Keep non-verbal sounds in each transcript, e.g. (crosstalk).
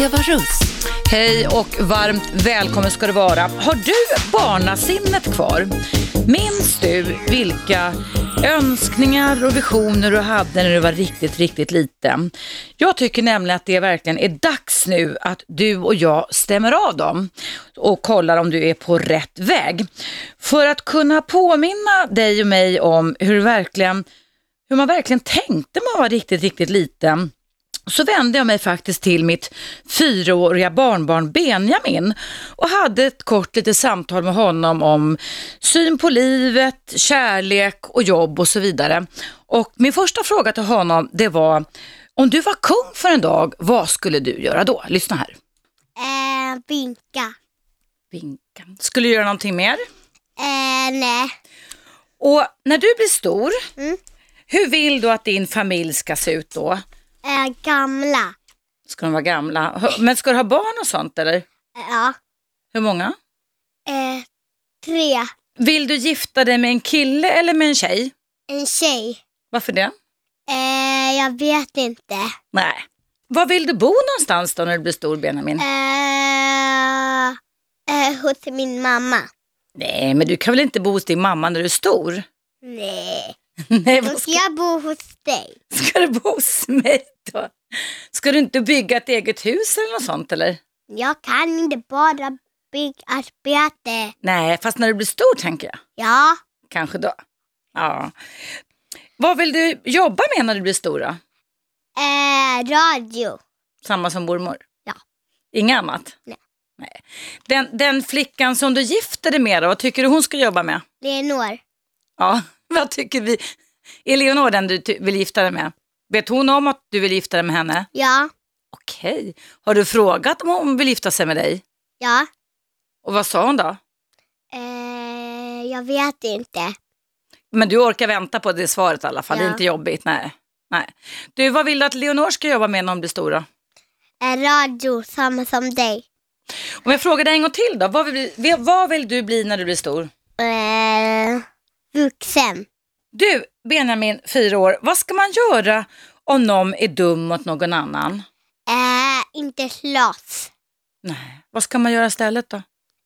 Eva Russ. Hej och varmt välkommen ska du vara. Har du barnasinnet kvar? Minns du vilka önskningar och visioner du hade när du var riktigt, riktigt liten? Jag tycker nämligen att det verkligen är dags nu att du och jag stämmer av dem och kollar om du är på rätt väg. För att kunna påminna dig och mig om hur, verkligen, hur man verkligen tänkte när man var riktigt, riktigt liten så vände jag mig faktiskt till mitt fyraåriga barnbarn Benjamin och hade ett kort litet samtal med honom om syn på livet, kärlek och jobb och så vidare. Och min första fråga till honom det var, om du var kung för en dag, vad skulle du göra då? Lyssna här. Eh, vinka. Vinka. Skulle du göra någonting mer? Eh, nej. Och när du blir stor, Mm. hur vill du att din familj ska se ut då? Eh, gamla. Ska de vara gamla? Men ska du ha barn och sånt eller? Ja. Hur många? Eh, tre. Vill du gifta dig med en kille eller med en tjej? En tjej. Varför det? Eh, jag vet inte. Nej. Var vill du bo någonstans då när du blir stor Benjamin? Eh, eh, hos min mamma. Nej, men du kan väl inte bo hos din mamma när du är stor? Nej. (laughs) Nej, Då ska jag bo hos dig. ska du bo hos mig då? Ska du inte bygga ett eget hus eller något sånt eller? Jag kan inte bara byggarbete. Nej, fast när du blir stor tänker jag. Ja. Kanske då. Ja. Vad vill du jobba med när du blir stor då? Eh, radio. Samma som mormor? Ja. Inget annat? Nej. Nej. Den, den flickan som du gifte dig med då, vad tycker du hon ska jobba med? Lenor. Ja, (laughs) vad tycker vi? Är Leonor den du vill gifta dig med? Vet hon om att du vill gifta dig med henne? Ja. Okej. Har du frågat om hon vill gifta sig med dig? Ja. Och vad sa hon då? Eh, jag vet inte. Men du orkar vänta på det svaret i alla fall, det är Ja. inte jobbigt. Nej. Nej. Du, vad vill du att Leonor ska jobba med när hon blir stor? Eh, radio, samma som dig. Om jag frågar dig en gång till då, vad vill, vi- vad vill du bli när du blir stor? Eh, vuxen. Du, Benjamin, fyra år, vad ska man göra om någon är dum mot någon annan? Eh, inte slåss. Nej, vad ska man göra istället då?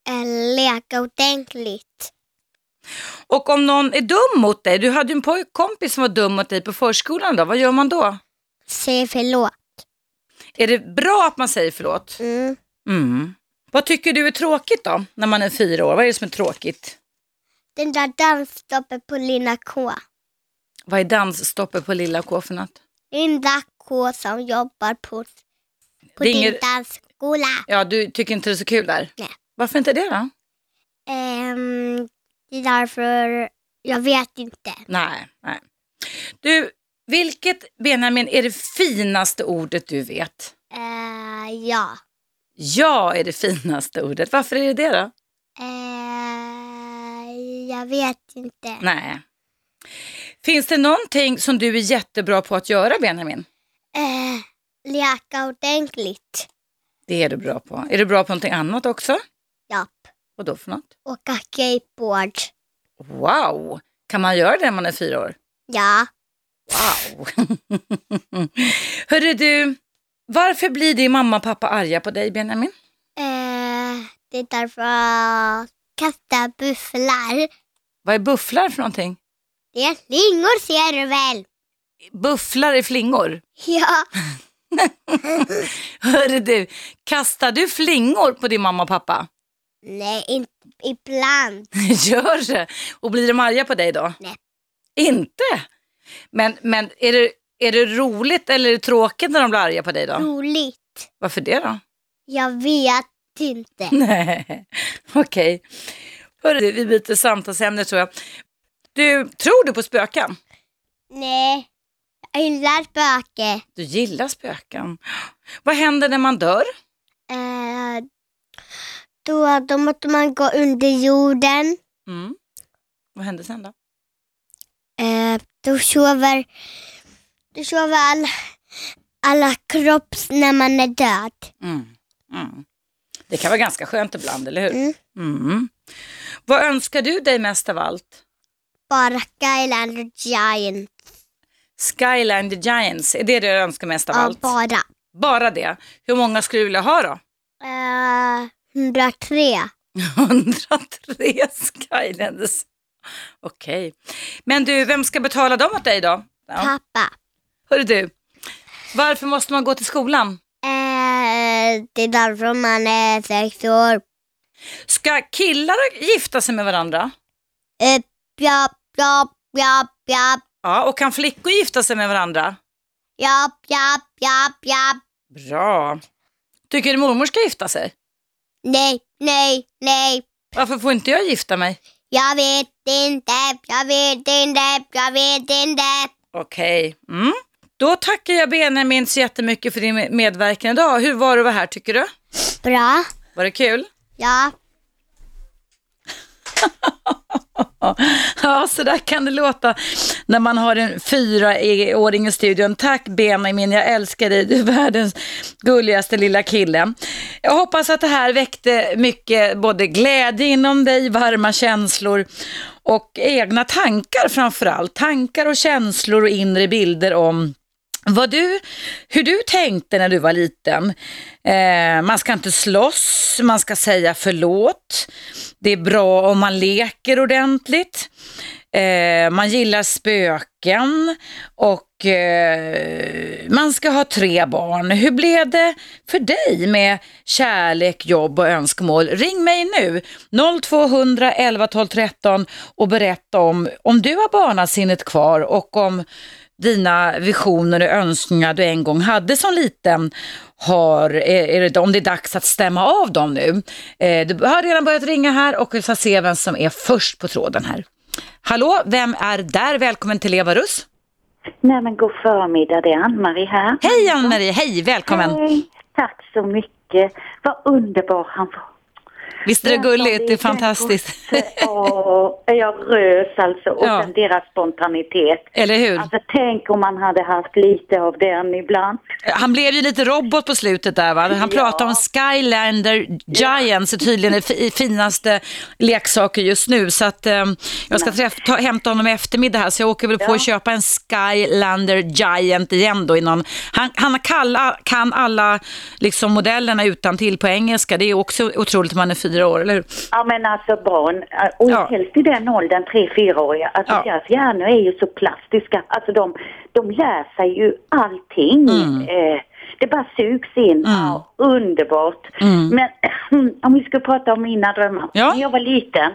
Eh, leka ordentligt. Och om någon är dum mot dig, du hade ju en pojkkompis som var dum mot dig på förskolan då, vad gör man då? Säg förlåt. Är det bra att man säger förlåt? Mm. Mm. Vad tycker du är tråkigt då, när man är fyra år? Vad är det som är tråkigt? Den där dansstoppet på Lilla K. Vad är dansstoppet på Lilla K för något? Linda K som jobbar på, på Det är din inget- dansskola. Ja, du tycker inte det är så kul där? Nej. Varför inte det då? Ehm, det är därför jag vet inte. Nej, nej. Du, vilket Benjamin är det finaste ordet du vet? Eh, ja. Ja är det finaste ordet. Varför är det det då? Eh, jag vet inte. Nej. Finns det någonting som du är jättebra på att göra Benjamin? Eh, leka ordentligt. Det är du bra på. Är du bra på någonting annat också? Japp. Vad då för något? Åka skateboard. Wow! Kan man göra det när man är fyra år? Ja. Wow! (laughs) Hörru du, varför blir din mamma och pappa arga på dig Benjamin? Eh, det är därför jag kastar bufflar. Vad är bufflar för någonting? Det är flingor ser du väl? Bufflar är flingor. Ja. (laughs) Hörru du, kastar du flingor på din mamma och pappa? Nej, inte ibland. (laughs) Gör det? Och blir de arga på dig då? Nej. Inte? Men, men är, det, är det roligt eller är det tråkigt när de blir arga på dig då? Roligt. Varför det då? Jag vet inte. (laughs) Nej, okej. Hörru du, vi byter samtalsämne tror jag. Du, tror du på spöken? Nej, jag gillar spöke. Du gillar spöken. Vad händer när man dör? Eh, då, då måste man gå under jorden. Mm. Vad händer sen då? Eh, då sover, då sover all, alla kropps när man är död. Mm. Mm. Det kan vara ganska skönt ibland, eller hur? Mm. Mm. Vad önskar du dig mest av allt? Bara Skylander Giant. Skyline the Giants, är det det du önskar mest av Ja, allt? bara. Bara det. Hur många skulle du vilja ha då? Eh, 103. 103 Skylanders. Okej. Men du, vem ska betala dem åt dig då? Ja. Pappa. Hörru du, varför måste man gå till skolan? Eh, det är därför man är sex år. Ska killar gifta sig med varandra? Eh, japp, japp, japp, japp. Ja, och kan flickor gifta sig med varandra? Japp, japp, japp, japp. Bra. Tycker du mormor ska gifta sig? Nej, nej, nej. Varför får inte jag gifta mig? Jag vet inte, jag vet inte, jag vet inte. Okej. Mm. Då tackar jag Benjamin så jättemycket för din medverkan idag. Hur var det att vara här tycker du? Bra. Var det kul? Ja. (laughs) Ja, så där kan det låta när man har en fyraåring i studion. Tack Benjamin, jag älskar dig. Du är världens gulligaste lilla kille. Jag hoppas att det här väckte mycket både glädje inom dig, varma känslor och egna tankar framför allt. Tankar och känslor och inre bilder om vad du, hur du tänkte när du var liten. Eh, man ska inte slåss, man ska säga förlåt. Det är bra om man leker ordentligt. Eh, man gillar spöken och eh, man ska ha tre barn. Hur blev det för dig med kärlek, jobb och önskemål? Ring mig nu, 0200 11 12 13 och berätta om, om du har barnasinnet kvar och om dina visioner och önskningar du en gång hade som liten har, är det, om det är dags att stämma av dem nu. Eh, du har redan börjat ringa här och vi ska se vem som är först på tråden här. Hallå, vem är där? Välkommen till Eva Russ. Nej men god förmiddag, det är Ann-Marie här. Hej Ann-Marie, hej, välkommen. Hej, tack så mycket. Vad underbar han var. Visst är det gulligt? Det är fantastiskt. Ja, jag rös alltså. Och Ja. sen deras spontanitet. Eller hur? Alltså tänk om man hade haft lite av den ibland. Han blev ju lite robot på slutet där va? Han Ja. pratade om Skylander Giants, är tydligen fi- finaste leksaker just nu. Så att eh, jag ska träffa, ta, hämta honom i eftermiddag här så jag åker väl på Ja. att köpa en Skylander Giant igen då. Innan. Han, han kalla, kan alla liksom, modellerna utan till på engelska. Det är också otroligt om man är fyra år, eller hur? Ja men alltså barn, eh, och Ja. helst i den åldern, tre, fyraåriga, alltså Ja. deras hjärnor är ju så plastiska. Alltså de, de lär sig ju allting. Mm. Eh, det bara sugs in. Ja, underbart. Men (clears throat) om vi ska prata om mina drömmar. Ja. När jag var liten,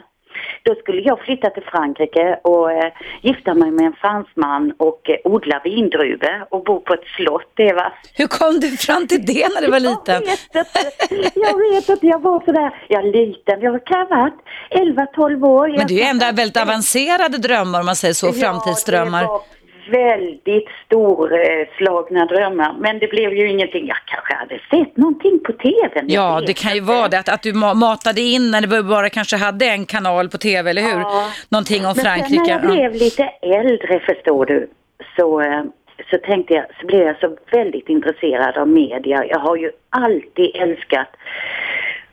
då skulle jag flytta till Frankrike och eh, gifta mig med en fransman och eh, odla vindruvor och bo på ett slott, Eva. Hur kom du fram till det när du var liten? Jag vet inte. Jag vet att jag var sådär, jag är liten, jag kan ha varit 11-12 år. Men det är ju ändå väldigt avancerade drömmar om man säger så, framtidsdrömmar. Ja, det var väldigt storslagna drömmar. Men det blev ju ingenting. Jag kanske hade sett någonting på tvn. Jag Ja, det kan ju vara det, att, att du ma- matade in när du bara kanske hade en kanal på tv, eller hur? Ja. Någonting om Men Frankrike. sen när jag blev lite äldre, förstår du, så, eh, så tänkte jag, så blev jag så väldigt intresserad av media. Jag har ju alltid älskat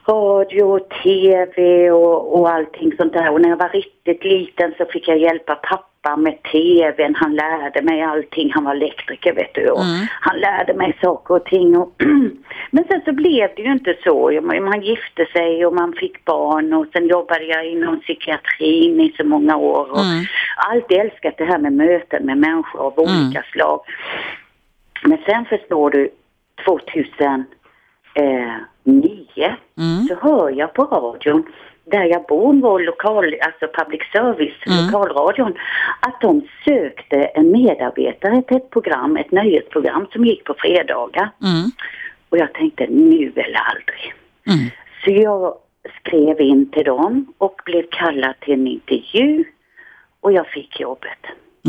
radio, tv och, och allting sånt där. Och när jag var riktigt liten så fick jag hjälpa pappa med tvn. Han lärde mig allting. Han var elektriker vet du. Och Mm. Han lärde mig saker och ting. Och (clears throat) Men sen så blev det ju inte så. Man gifte sig och man fick barn och sen jobbade jag inom psykiatrin i så många år. Och Mm. alltid älskat det här med möten med människor av olika slag. Men sen förstår du, 2009 Mm. så hör jag på radion där jag bor, vår lokal, alltså public service, Mm. lokalradion, att de sökte en medarbetare till ett program, ett nöjesprogram som gick på fredagar. Mm. Och jag tänkte nu eller aldrig. Mm. Så jag skrev in till dem och blev kallad till en intervju och jag fick jobbet.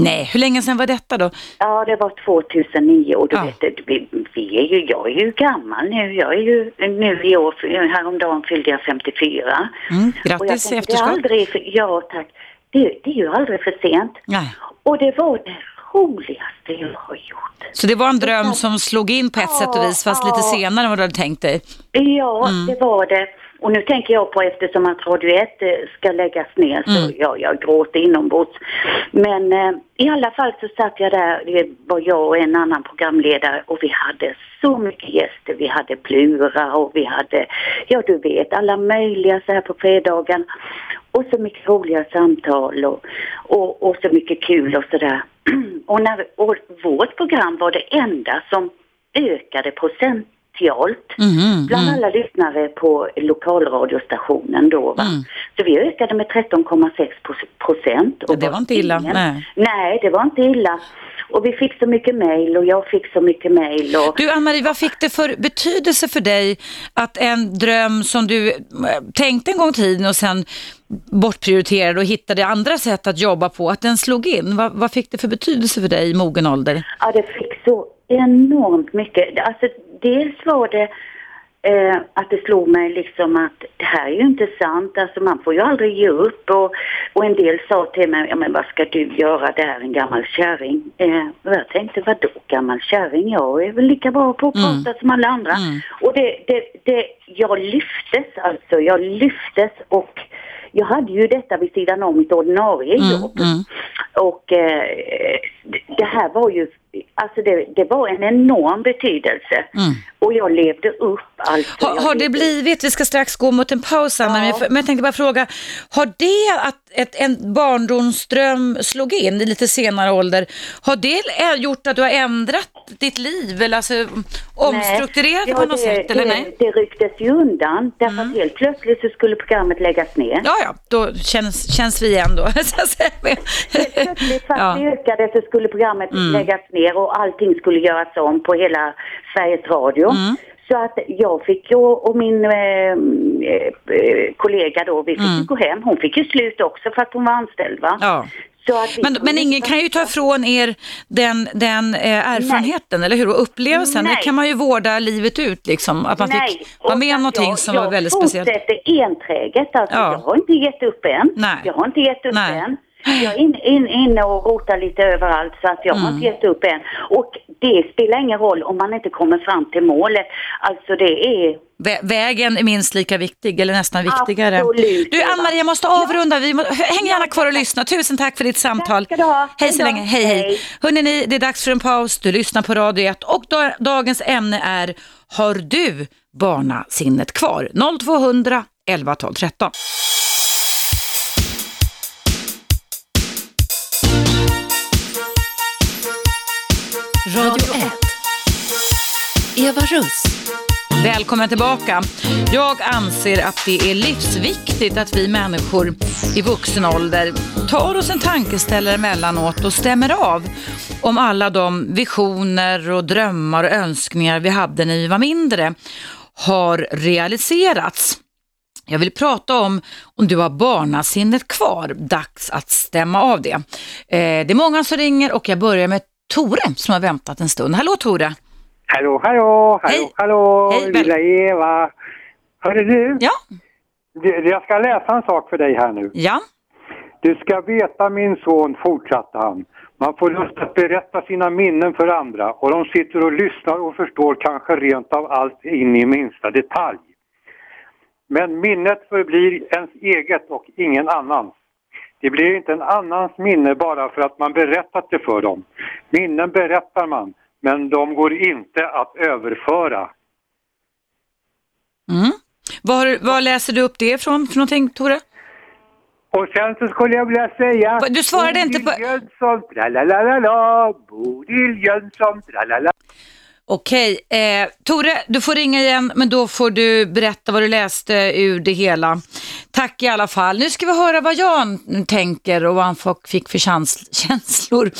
Nej, hur länge sedan var detta då? Ja, det var 2009 och du Ja. vet, vi, vi är ju, jag är ju gammal nu. Jag är ju nu i år, häromdagen fyllde jag 54. Mm. Grattis i tänkte, det är efterskott. aldrig, ja tack. Det, det är ju aldrig för sent. Nej. Och det var det roligaste jag har gjort. Så det var en dröm som slog in på ett sätt och vis, fast lite Ja. senare än vad du hade tänkt dig. Ja, Mm. det var det. Och nu tänker jag på eftersom att Radio 1 eh, ska läggas ner så Mm. ja, jag gråter inombords. Men eh, i alla fall så satt jag där, det var jag och en annan programledare och vi hade så mycket gäster. Vi hade Plura och vi hade, ja du vet, alla möjliga så här på fredagen. Och så mycket roliga samtal och, och, och så mycket kul och sådär. (clears throat) Och, när, och vårt program var det enda som ökade procentialt Mhm, bland mm. alla lyssnare på lokalradiostationen då. Va? Mm. Så vi ökade med 13,6 procent. Ja, det var inte illa, nej. nej, det var inte illa. Och vi fick så mycket mejl och jag fick så mycket mejl. Och... Du Ann-Marie, vad fick det för betydelse för dig att en dröm som du eh, tänkte en gång i tiden och sen bortprioriterade och hittade andra sätt att jobba på, att den slog in? Vad, vad fick det för betydelse för dig i mogen ålder? Ja, det fick så enormt mycket. Alltså, dels var det eh, att det slog mig liksom att det här är ju inte sant. Alltså man får ju aldrig ge upp. Och, och en del sa till mig, ja men vad ska du göra där, en gammal kärring? Eh, och jag tänkte, vadå gammal kärring? Jag är väl lika bra på att Mm. prata som alla andra. Mm. Och det, det, det, jag lyftes alltså, jag lyftes och jag hade ju detta vid sidan om mitt ordinarie Mm, jobb. mm. Och eh, det- det här var ju, alltså det, det var en enorm betydelse. Mm. Och jag levde upp. Har, Jag har det blivit, vi ska strax gå mot en paus Anna, men, jag, men jag tänkte bara fråga, har det att ett, en barndomsdröm slog in i lite senare ålder, har det gjort att du har ändrat ditt liv eller alltså omstrukturerat det Ja, på något sätt eller det, nej? Det rycktes ju undan därför att helt plötsligt så skulle programmet läggas ner. Ja, ja, då känns, känns vi igen då. (laughs) Helt plötsligt fast ja. det ökade så skulle programmet läggas ner och allting skulle göras om på hela Sveriges Radio. Mm. Så att jag fick ju, och min eh, eh, kollega då, vi fick Mm. gå hem. Hon fick ju slut också för att hon var anställd va. Ja. Så att vi Men, men ingen kan ju ta ifrån er den, den eh, erfarenheten, eller hur? Och upplevelsen, det Nej. kan man ju vårda livet ut liksom. Att man Nej, fick vara med om någonting jag, som var väldigt speciellt. Jag fortsätter enträget. Alltså, Ja. Jag har inte gett upp än. Nej. Jag har inte gett upp Nej. än. Jag är inne in, inne och rotar lite överallt så att jag har Mm. inte gett upp än. Och det spelar ingen roll om man inte kommer fram till målet. Alltså det är... Vä- Vägen är minst lika viktig, eller nästan viktigare. Absolut, Du. Ann-Marie, jag måste avrunda. Vi må, häng gärna kvar och lyssna. Tusen tack för ditt samtal. ska du ha. Hej så länge. Hej, hej. Hej. Hörrni, ni, det är dags för en paus. Du lyssnar på Radio 1 och da, dagens ämne är Har du barnasinnet kvar? 0200 11 12 13. Radio 1. Eva Russ. Välkommen tillbaka. Jag anser att det är livsviktigt att vi människor i vuxen ålder tar oss en tankeställare emellanåt och stämmer av om alla de visioner och drömmar och önskningar vi hade när vi var mindre har realiserats. Jag vill prata om om du har barnasinnet kvar. Dags att stämma av det. Eh, det är många som ringer och jag börjar med Tore som har väntat en stund. Hallå Tore! Hallå, hallå, hallå, Hej. hallå, Hej, väl- lilla Eva. Hörru du, Ja, du, jag ska läsa en sak för dig här nu. ja. Du ska veta min son, fortsatte han. Man får lust att berätta sina minnen för andra och de sitter och lyssnar och förstår kanske rent av allt in i minsta detalj. Men minnet förblir ens eget och ingen annans. Det blir inte en annans minne bara för att man berättat det för dem. Minnen berättar man, men de går inte att överföra. Mm. Var, var läser du upp det ifrån för någonting, Tore? Och sen så skulle jag vilja säga... Du svarade inte på- Bodil Jönsson, tralalala, Bodil Jönsson, tralala. Okej, eh, Tore, du får ringa igen, men då får du berätta vad du läste ur det hela. Tack i alla fall. Nu ska vi höra vad Jan tänker och vad han fick- för käns- (laughs) känslor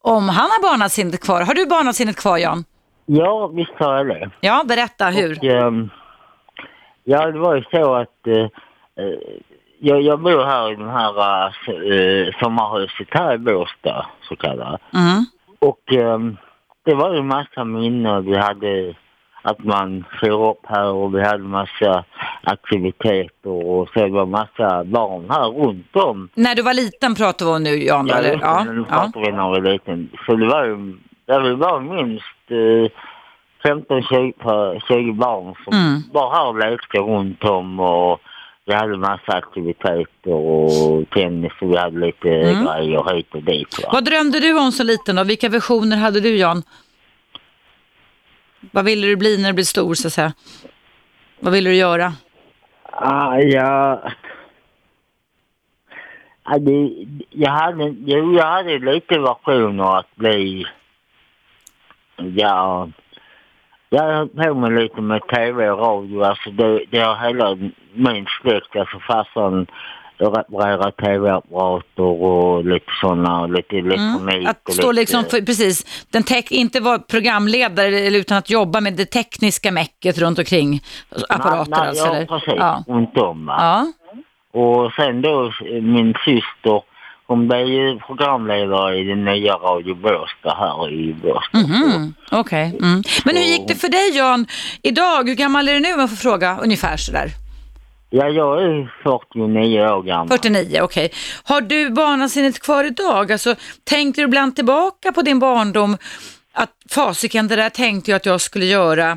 om han har barnasinnet kvar. Har du barnasinnet kvar, Jan? Ja, visst har jag det. Ja, berätta hur. Och, ehm, ja, det var ju så att eh, eh, jag, jag bor här i den här uh, sommarhuset här i Båstad, så kallat. Mm. Och ehm, det var ju massa minnen. Vi hade att man for upp här och vi hade massa aktiviteter och så det var massa barn här runt om. När du var liten pratar vi om nu, Jan? Ja, eller? det, Ja, nu ja. pratar vi när vi var liten. Så det var ju, vill bara minst eh, 15-20 på- 20 barn som Mm. bara här och lekte runt om och vi hade massa aktiviteter och tennis och vi hade lite Mm. grejer hit och dit. Va? Vad drömde du om så liten då? Vilka visioner hade du Jan? Vad ville du bli när du blev stor så att säga? Vad ville du göra? Ah, ja... Det, jag, hade, jo, jag hade lite versioner att bli... Ja... Jag höll på med lite med tv och radio. Alltså det, det har hela min släkt, alltså farsan reparerar tv-apparater och lite sådana, lite elektronik. Mm. Att stå lite, liksom, för, precis, den tek- inte vara programledare eller utan att jobba med det tekniska mäcket runt omkring apparater nej, nej, alltså? Ja, eller? precis. Ja. Runt om. Ja. Och sen då min syster, hon blev ju programledare i den nya Radio Båstad här i Båstad. Mhm, Okej. Mm. Men hur gick det för dig Jan idag? Hur gammal är du nu om jag får fråga? Ungefär sådär. Ja, jag är 49 år gammal. 49, okej. Har du barnasinnet kvar idag? Alltså, tänker du ibland tillbaka på din barndom? Att fasiken, det där tänkte jag att jag skulle göra.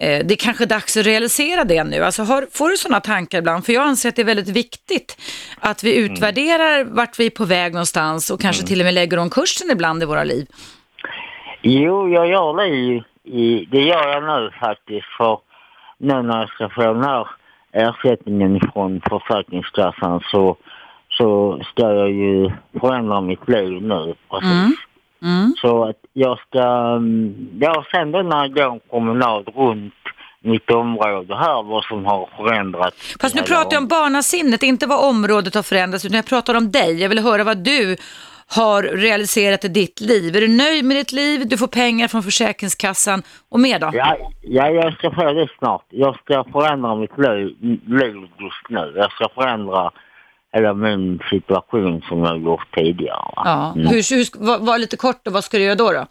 Eh, det är kanske dags att realisera det nu. Alltså, har, får du sådana tankar ibland? För jag anser att det är väldigt viktigt att vi utvärderar vart vi är på väg någonstans och kanske till och med lägger om kursen ibland i våra liv. Jo, jag gör det i, i, det gör jag nu faktiskt för nu när jag ska få den här ersättningen från Försäkringskassan så, så ska jag ju förändra mitt liv nu precis. Mm. Mm. Så att jag ska, mm, jag går en promenad runt mitt område här, vad som har förändrats. Fast nu pratar jag om barnasinnet, inte vad området har förändrats, utan jag pratar om dig. Jag vill höra vad du har realiserat i ditt liv. Är du nöjd med ditt liv? Du får pengar från Försäkringskassan och mer då? Ja, ja, jag ska få det snart. Jag ska förändra mitt liv, liv just nu. Jag ska förändra hela min situation som jag gjort tidigare. va. Ja. Mm. Hur, hur, var, var lite kort och vad ska du göra då? då?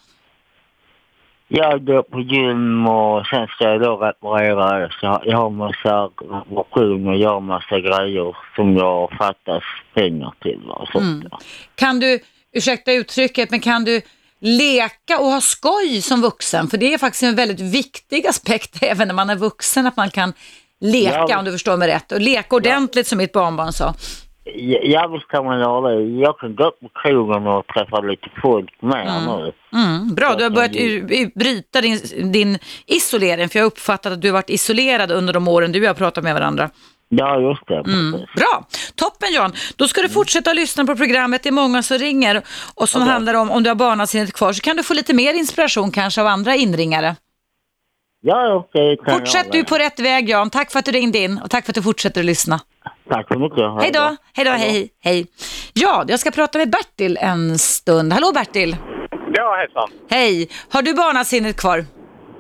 Jag går på gym och sen ska jag då reparera. Så jag har massa reparationer, jag har massa grejer som jag fattas pengar till. Och Sånt, Mm. Kan du, ursäkta uttrycket, men kan du leka och ha skoj som vuxen? För det är faktiskt en väldigt viktig aspekt (laughs) även när man är vuxen, att man kan leka Ja. om du förstår mig rätt. Och leka ordentligt som mitt barnbarn sa. Ja, ja, visst kan man göra det. Jag kan gå på krogen och träffa lite folk mer nu. Mm, bra, du har Jag börjat bryta din, din isolering, för jag har uppfattat att du har varit isolerad under de åren du och jag har pratat med varandra. Ja, just det. Mm. Bra, toppen Jan. Då ska du fortsätta lyssna på programmet. Det är många som ringer och som Okej. handlar om om du har barnasinnet kvar så kan du få lite mer inspiration kanske av andra inringare. Ja, okej. jag Fortsätt du på rätt väg Jan. Tack för att du ringde in och tack för att du fortsätter att lyssna. Tack så mycket. Hej då, hej då, hej, hej. Ja, jag ska prata med Bertil en stund. Hallå Bertil. Ja, hejsan. Hej. Har du barnasinnet kvar?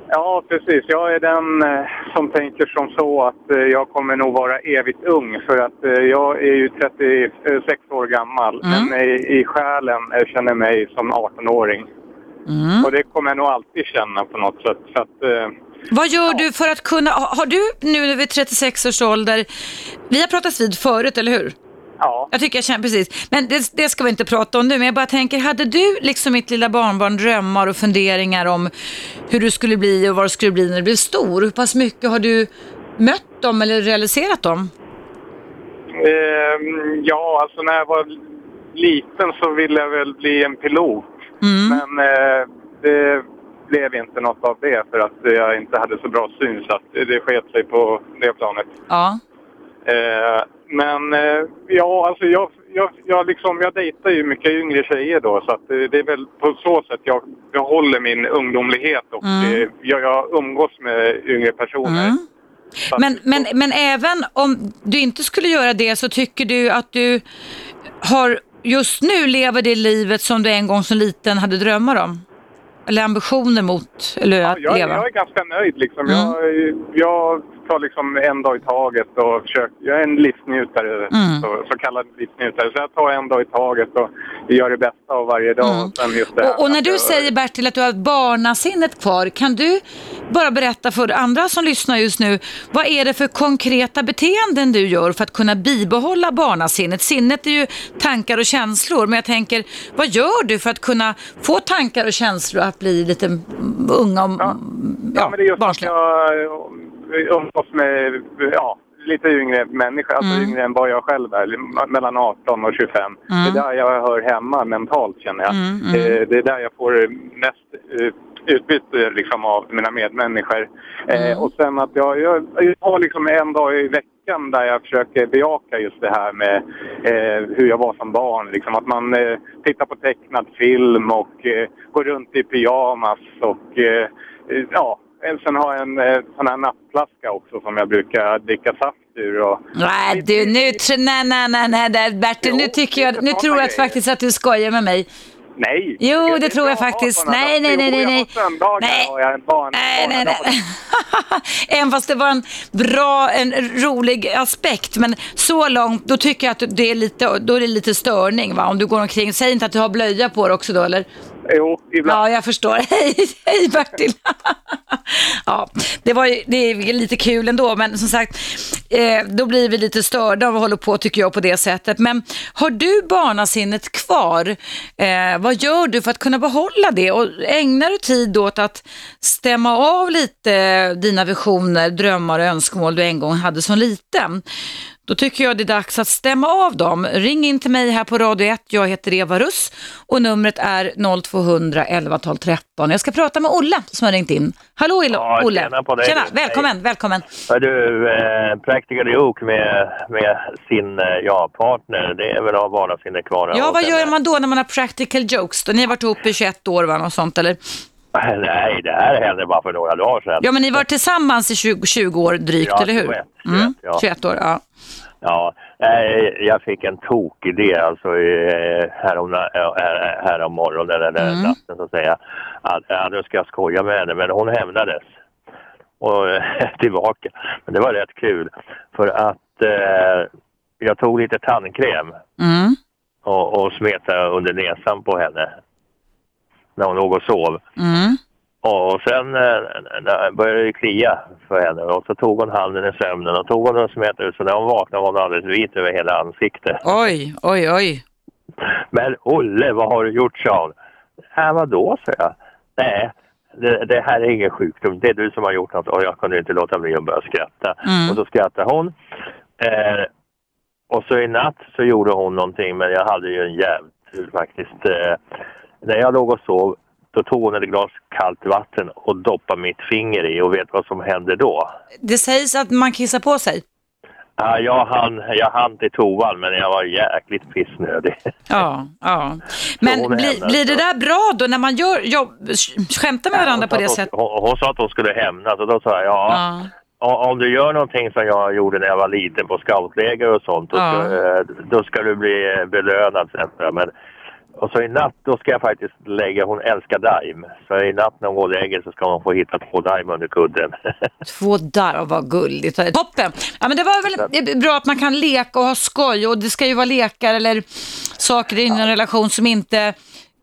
Ja, precis. Jag är den eh, som tänker som så att eh, jag kommer nog vara evigt ung för att eh, jag är ju 36 år gammal Mm. men i, i själen eh, känner jag mig som 18-åring. Mm. Och det kommer jag nog alltid känna på något sätt. Så att, eh, Vad gör du för att kunna, har du nu vid 36 års ålder, vi har pratat vid förut, eller hur? ja. Jag tycker jag känner precis, men det, det ska vi inte prata om nu, men jag bara tänker, hade du liksom mitt lilla barnbarn drömmar och funderingar om hur du skulle bli och vad du skulle bli när du blev stor? Hur pass mycket har du mött dem eller realiserat dem? Ehm, ja, alltså när jag var liten så ville jag väl bli en pilot. Mm. Men eh, det blev inte något av det för att jag inte hade så bra syn så att det sket sig på det planet. Ja. Eh, men eh, ja, alltså jag, jag, jag, liksom, jag dejtar ju mycket yngre tjejer då så eh, det är väl på så sätt jag behåller min ungdomlighet och Mm. eh, jag, jag umgås med yngre personer. Mm. Men, men, men även om du inte skulle göra det så tycker du att du har just nu lever det livet som du en gång som liten hade drömmar om? Eller ambitioner mot eller Ja, att jag, leva? jag är ganska nöjd liksom. Mm. Jag, jag tar liksom en dag i taget och försöker. Jag är en livsnjutare, Mm. så, så kallad livsnjutare. Så jag tar en dag i taget och gör det bästa av varje dag. Mm. Här Och, och när du jag- säger Bertil att du har barnasinnet kvar, kan du bara berätta för andra som lyssnar just nu, vad är det för konkreta beteenden du gör för att kunna bibehålla barnasinnet? Sinnet är ju tankar och känslor, men jag tänker, vad gör du för att kunna få tankar och känslor att bli lite unga och Ja. ja, Ja, men det är just att barnsliga? Umgås med ja, lite yngre människor, alltså Mm. yngre än vad jag själv är, mellan 18 och 25. Det är där jag hör hemma mentalt känner jag. Mm, mm. Eh, Det är där jag får mest eh, utbyte liksom, av mina medmänniskor. Mm. Eh, och sen att jag, jag, jag har liksom en dag i veckan där jag försöker bejaka just det här med eh, hur jag var som barn. Liksom att man eh, tittar på tecknad film och eh, går runt i pyjamas och eh, ja, Sen har jag en eh, sån här nappflaska också som jag brukar dricka saft ur. Och, Nej, du, nu, nej, nej, nej, nej, där, Bertil, nu Jo, tycker jag, nu tror jag faktiskt att du skojar med mig. nej! Jo, det tror jag faktiskt. Nej, nej, nej, nej, nej. Nej. Nej, nej. Även fast det var en bra, en rolig aspekt. Men så långt, då tycker jag att det är lite, då är det lite störning va? Om du går omkring. Säg inte att du har blöja på dig också då eller? Jo, ibland. Ja, jag förstår. (laughs) Hej, hej Bertil. (laughs) ja, det, var ju, det är lite kul ändå, men som sagt, eh, då blir vi lite störda av att hålla på tycker jag på det sättet. Men har du barnasinnet kvar? Eh, vad gör du för att kunna behålla det? Och ägnar du tid åt att stämma av lite dina visioner, drömmar och önskemål du en gång hade som liten? Då tycker jag det är dags att stämma av dem. Ring in till mig här på Radio 1. Jag heter Eva Russ och numret är 0200 11 12 13. Jag ska prata med Olle som har ringt in. Hallå Ilo- Ja, Olle. tjena på dig. Tjena, välkommen, välkommen. Hör du, eh, Practical Joke med, med sin eh, ja, partner, det är väl att ha barnasinne kvar. Ja, vad gör man då när man har practical jokes? Då? Ni har varit ihop i 21 år va, något sånt eller? (laughs) Nej, det här hände bara för några dagar sedan. Ja, men ni var tillsammans i 20, 20 år drygt, Ja, eller hur? 21, 21, mm, ja. 21 år, ja. Ja, jag fick en tokidé alltså eh, härom, eh, härom morgonen eller Mm. natten så att säga. Att, ja, nu ska jag skoja med henne, men hon hämnades. Och eh, (laughs) tillbaka. Men det var rätt kul. För att eh, jag tog lite tandkräm Mm, och, och smetade under näsan på henne. När hon låg och sov. mm. Och sen eh, började det klia för henne och så tog hon handen i sömnen och tog hon och smetade ut så när hon vaknade var hon alldeles vit över hela ansiktet. Oj, oj, oj. Men Olle, vad har du gjort, sa hon. Äh, vadå, sa jag. Nej, det, det här är ingen sjukdom. Det är du som har gjort något. Och jag kunde inte låta bli att börja skratta. Mm. Och så skrattade hon. Eh, och så i natt så gjorde hon någonting, men jag hade ju en jävligt tur faktiskt. Eh, när jag låg och sov, då tog hon ett glas kallt vatten och doppade mitt finger i. Och vet vad som hände då? Det sägs att man kissar på sig. Ja, jag hann, jag hann till toan, men jag var jäkligt pissnödig. Ja, ja. Men bli, blir det där bra då när man gör, jobb, skämtar med varandra på det sättet? Hon, hon sa att hon skulle hämnas och då sa jag ja, Ja. om du gör någonting som jag gjorde när jag var liten på scoutläger och sånt, då, Ja. ska, eh, då ska du bli belönad. Men, och så i natt, då ska jag faktiskt lägga, hon älskar daim. Så i natt när hon går och lägger så ska hon få hitta två daim under kudden. (laughs) Två och vad gulligt. Toppen! Ja, men det var väl är bra att man kan leka och ha skoj och det ska ju vara lekar eller saker i en relation som inte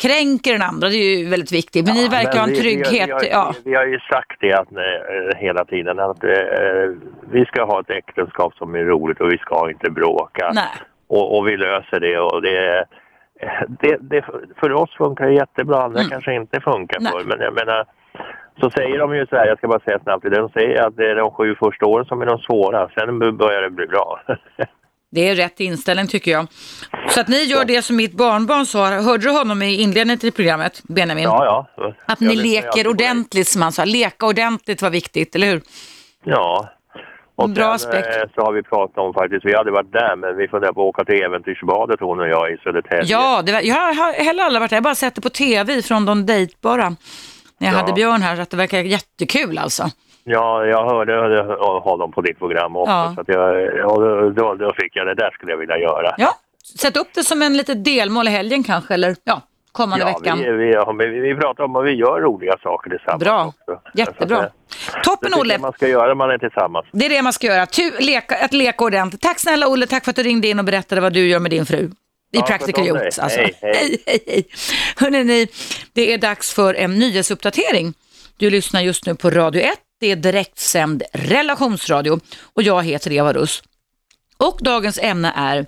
kränker den andra. Det är ju väldigt viktigt. Men ni verkar Men ha en vi- trygghet. Vi, vi, ja. har, vi, vi har ju sagt det att, eh, hela tiden att eh, vi ska ha ett äktenskap som är roligt och vi ska inte bråka. Och, och vi löser det och det, det, det för oss funkar det jättebra, andra kanske inte funkar Mm. Nej. för. Men jag menar, så säger de ju så här, jag ska bara säga snabbt, de säger att det är de sju första åren som är de svåra, sen börjar det bli bra. Det är rätt inställning tycker jag. Så att ni gör det som mitt barnbarn sa. Hörde du honom i inledningen till programmet, Benjamin? ja, ja. Att ni leker ordentligt som han sa. Leka ordentligt var viktigt, eller hur? Ja. Och Bra sen aspekt. eh, så har vi pratat om faktiskt, vi hade varit där men vi funderar på att åka till Äventyrsbadet hon och jag i Södertälje. Ja, det var, jag har heller aldrig varit där. Jag har bara sett det på tv från de dejtbara. När jag Ja. hade Björn här, att det verkar jättekul alltså. Ja, jag hörde honom på ditt program också. Ja. Så att jag, och då, då fick jag det där skulle jag vilja göra. Ja, sätt upp det som en litet delmål i helgen kanske, eller ja, kommande Ja, veckan. vi, vi, ja, vi, vi pratar om att vi gör roliga saker tillsammans Bra. också. Jättebra. Så att, eh, Toppen det tycker Olle, jag man ska göra när man är tillsammans. det är det man ska göra. Tu, leka, att leka ordentligt. Tack snälla Olle, tack för att du ringde in och berättade vad du gör med din fru. I Ja, Practical. Jokes alltså. Hej, hej. hej, hej, hej. Hörrni, ni, det är dags för en nyhetsuppdatering. Du lyssnar just nu på Radio 1, det är direktsänd relationsradio och jag heter Eva Russ. Och dagens ämne är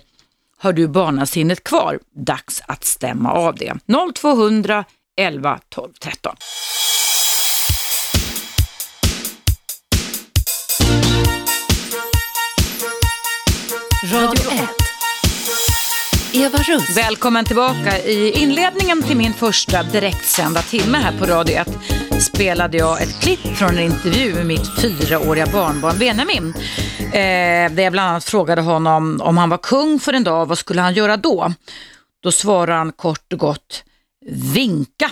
Har du barnasinnet kvar? Dags att stämma av det. 0200 11 12 13. Radio 1. Eva Russ. Välkommen tillbaka. I inledningen till min första direktsända timme här på Radio 1 spelade jag ett klipp från en intervju med mitt fyraåriga barnbarn Benjamin. Eh, där jag bland annat frågade honom om han var kung för en dag, vad skulle han göra då? Då svarade han kort och gott vinka.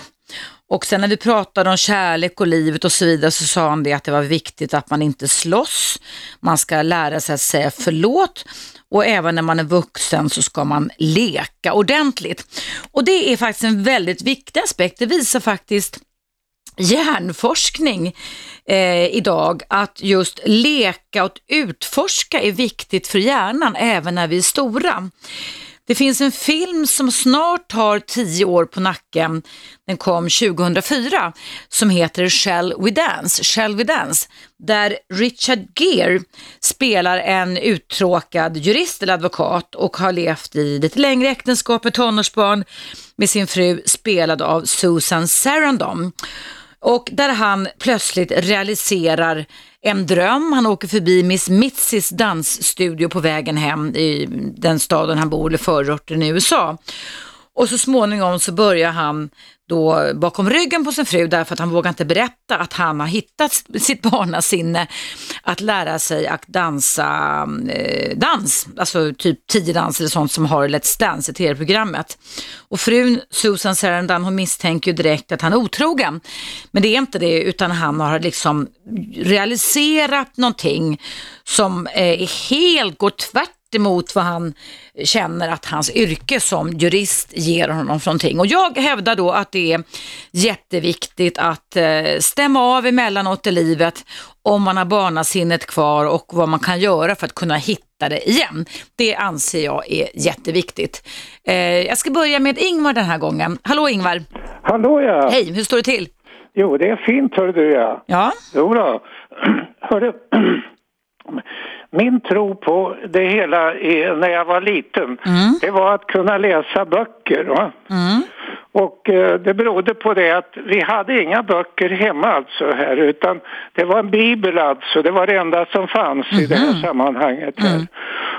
Och sen när vi pratade om kärlek och livet och så vidare så sa han det att det var viktigt att man inte slåss. Man ska lära sig att säga förlåt och även när man är vuxen så ska man leka ordentligt. Och det är faktiskt en väldigt viktig aspekt. Det visar faktiskt hjärnforskning eh, idag att just leka och utforska är viktigt för hjärnan även när vi är stora. Det finns en film som snart har tio år på nacken. Den kom 2004 som heter Shall We Dance, Shall We Dance där Richard Gere spelar en uttråkad jurist eller advokat och har levt i lite längre äktenskap med tonårsbarn med sin fru spelad av Susan Sarandon. Och där han plötsligt realiserar en dröm. Han åker förbi Miss Mitsys dansstudio på vägen hem i den staden han bor, eller förorten i USA. Och så småningom så börjar han då bakom ryggen på sin fru därför att han vågar inte berätta att han har hittat sitt barnasinne att lära sig att dansa eh, dans, alltså typ tiodans eller sånt som har Let's Dance i tv-programmet. Och frun Susan Sarandon hon misstänker ju direkt att han är otrogen. Men det är inte det utan han har liksom realiserat någonting som eh, helt går tvärt emot vad han känner att hans yrke som jurist ger honom för någonting. Och jag hävdar då att det är jätteviktigt att eh, stämma av emellanåt i livet om man har barnasinnet kvar och vad man kan göra för att kunna hitta det igen. Det anser jag är jätteviktigt. Eh, jag ska börja med Ingvar den här gången. Hallå Ingvar! Hallå ja! Hej, hur står det till? Jo, det är fint hör du ja. Ja? Jo då. (clears throat) Hörru, (clears throat) min tro på det hela är, när jag var liten, Mm. det var att kunna läsa böcker. Mm. Och eh, det berodde på det att vi hade inga böcker hemma alltså här utan det var en bibel alltså, det var det enda som fanns i det här Mhm. sammanhanget här. Mm.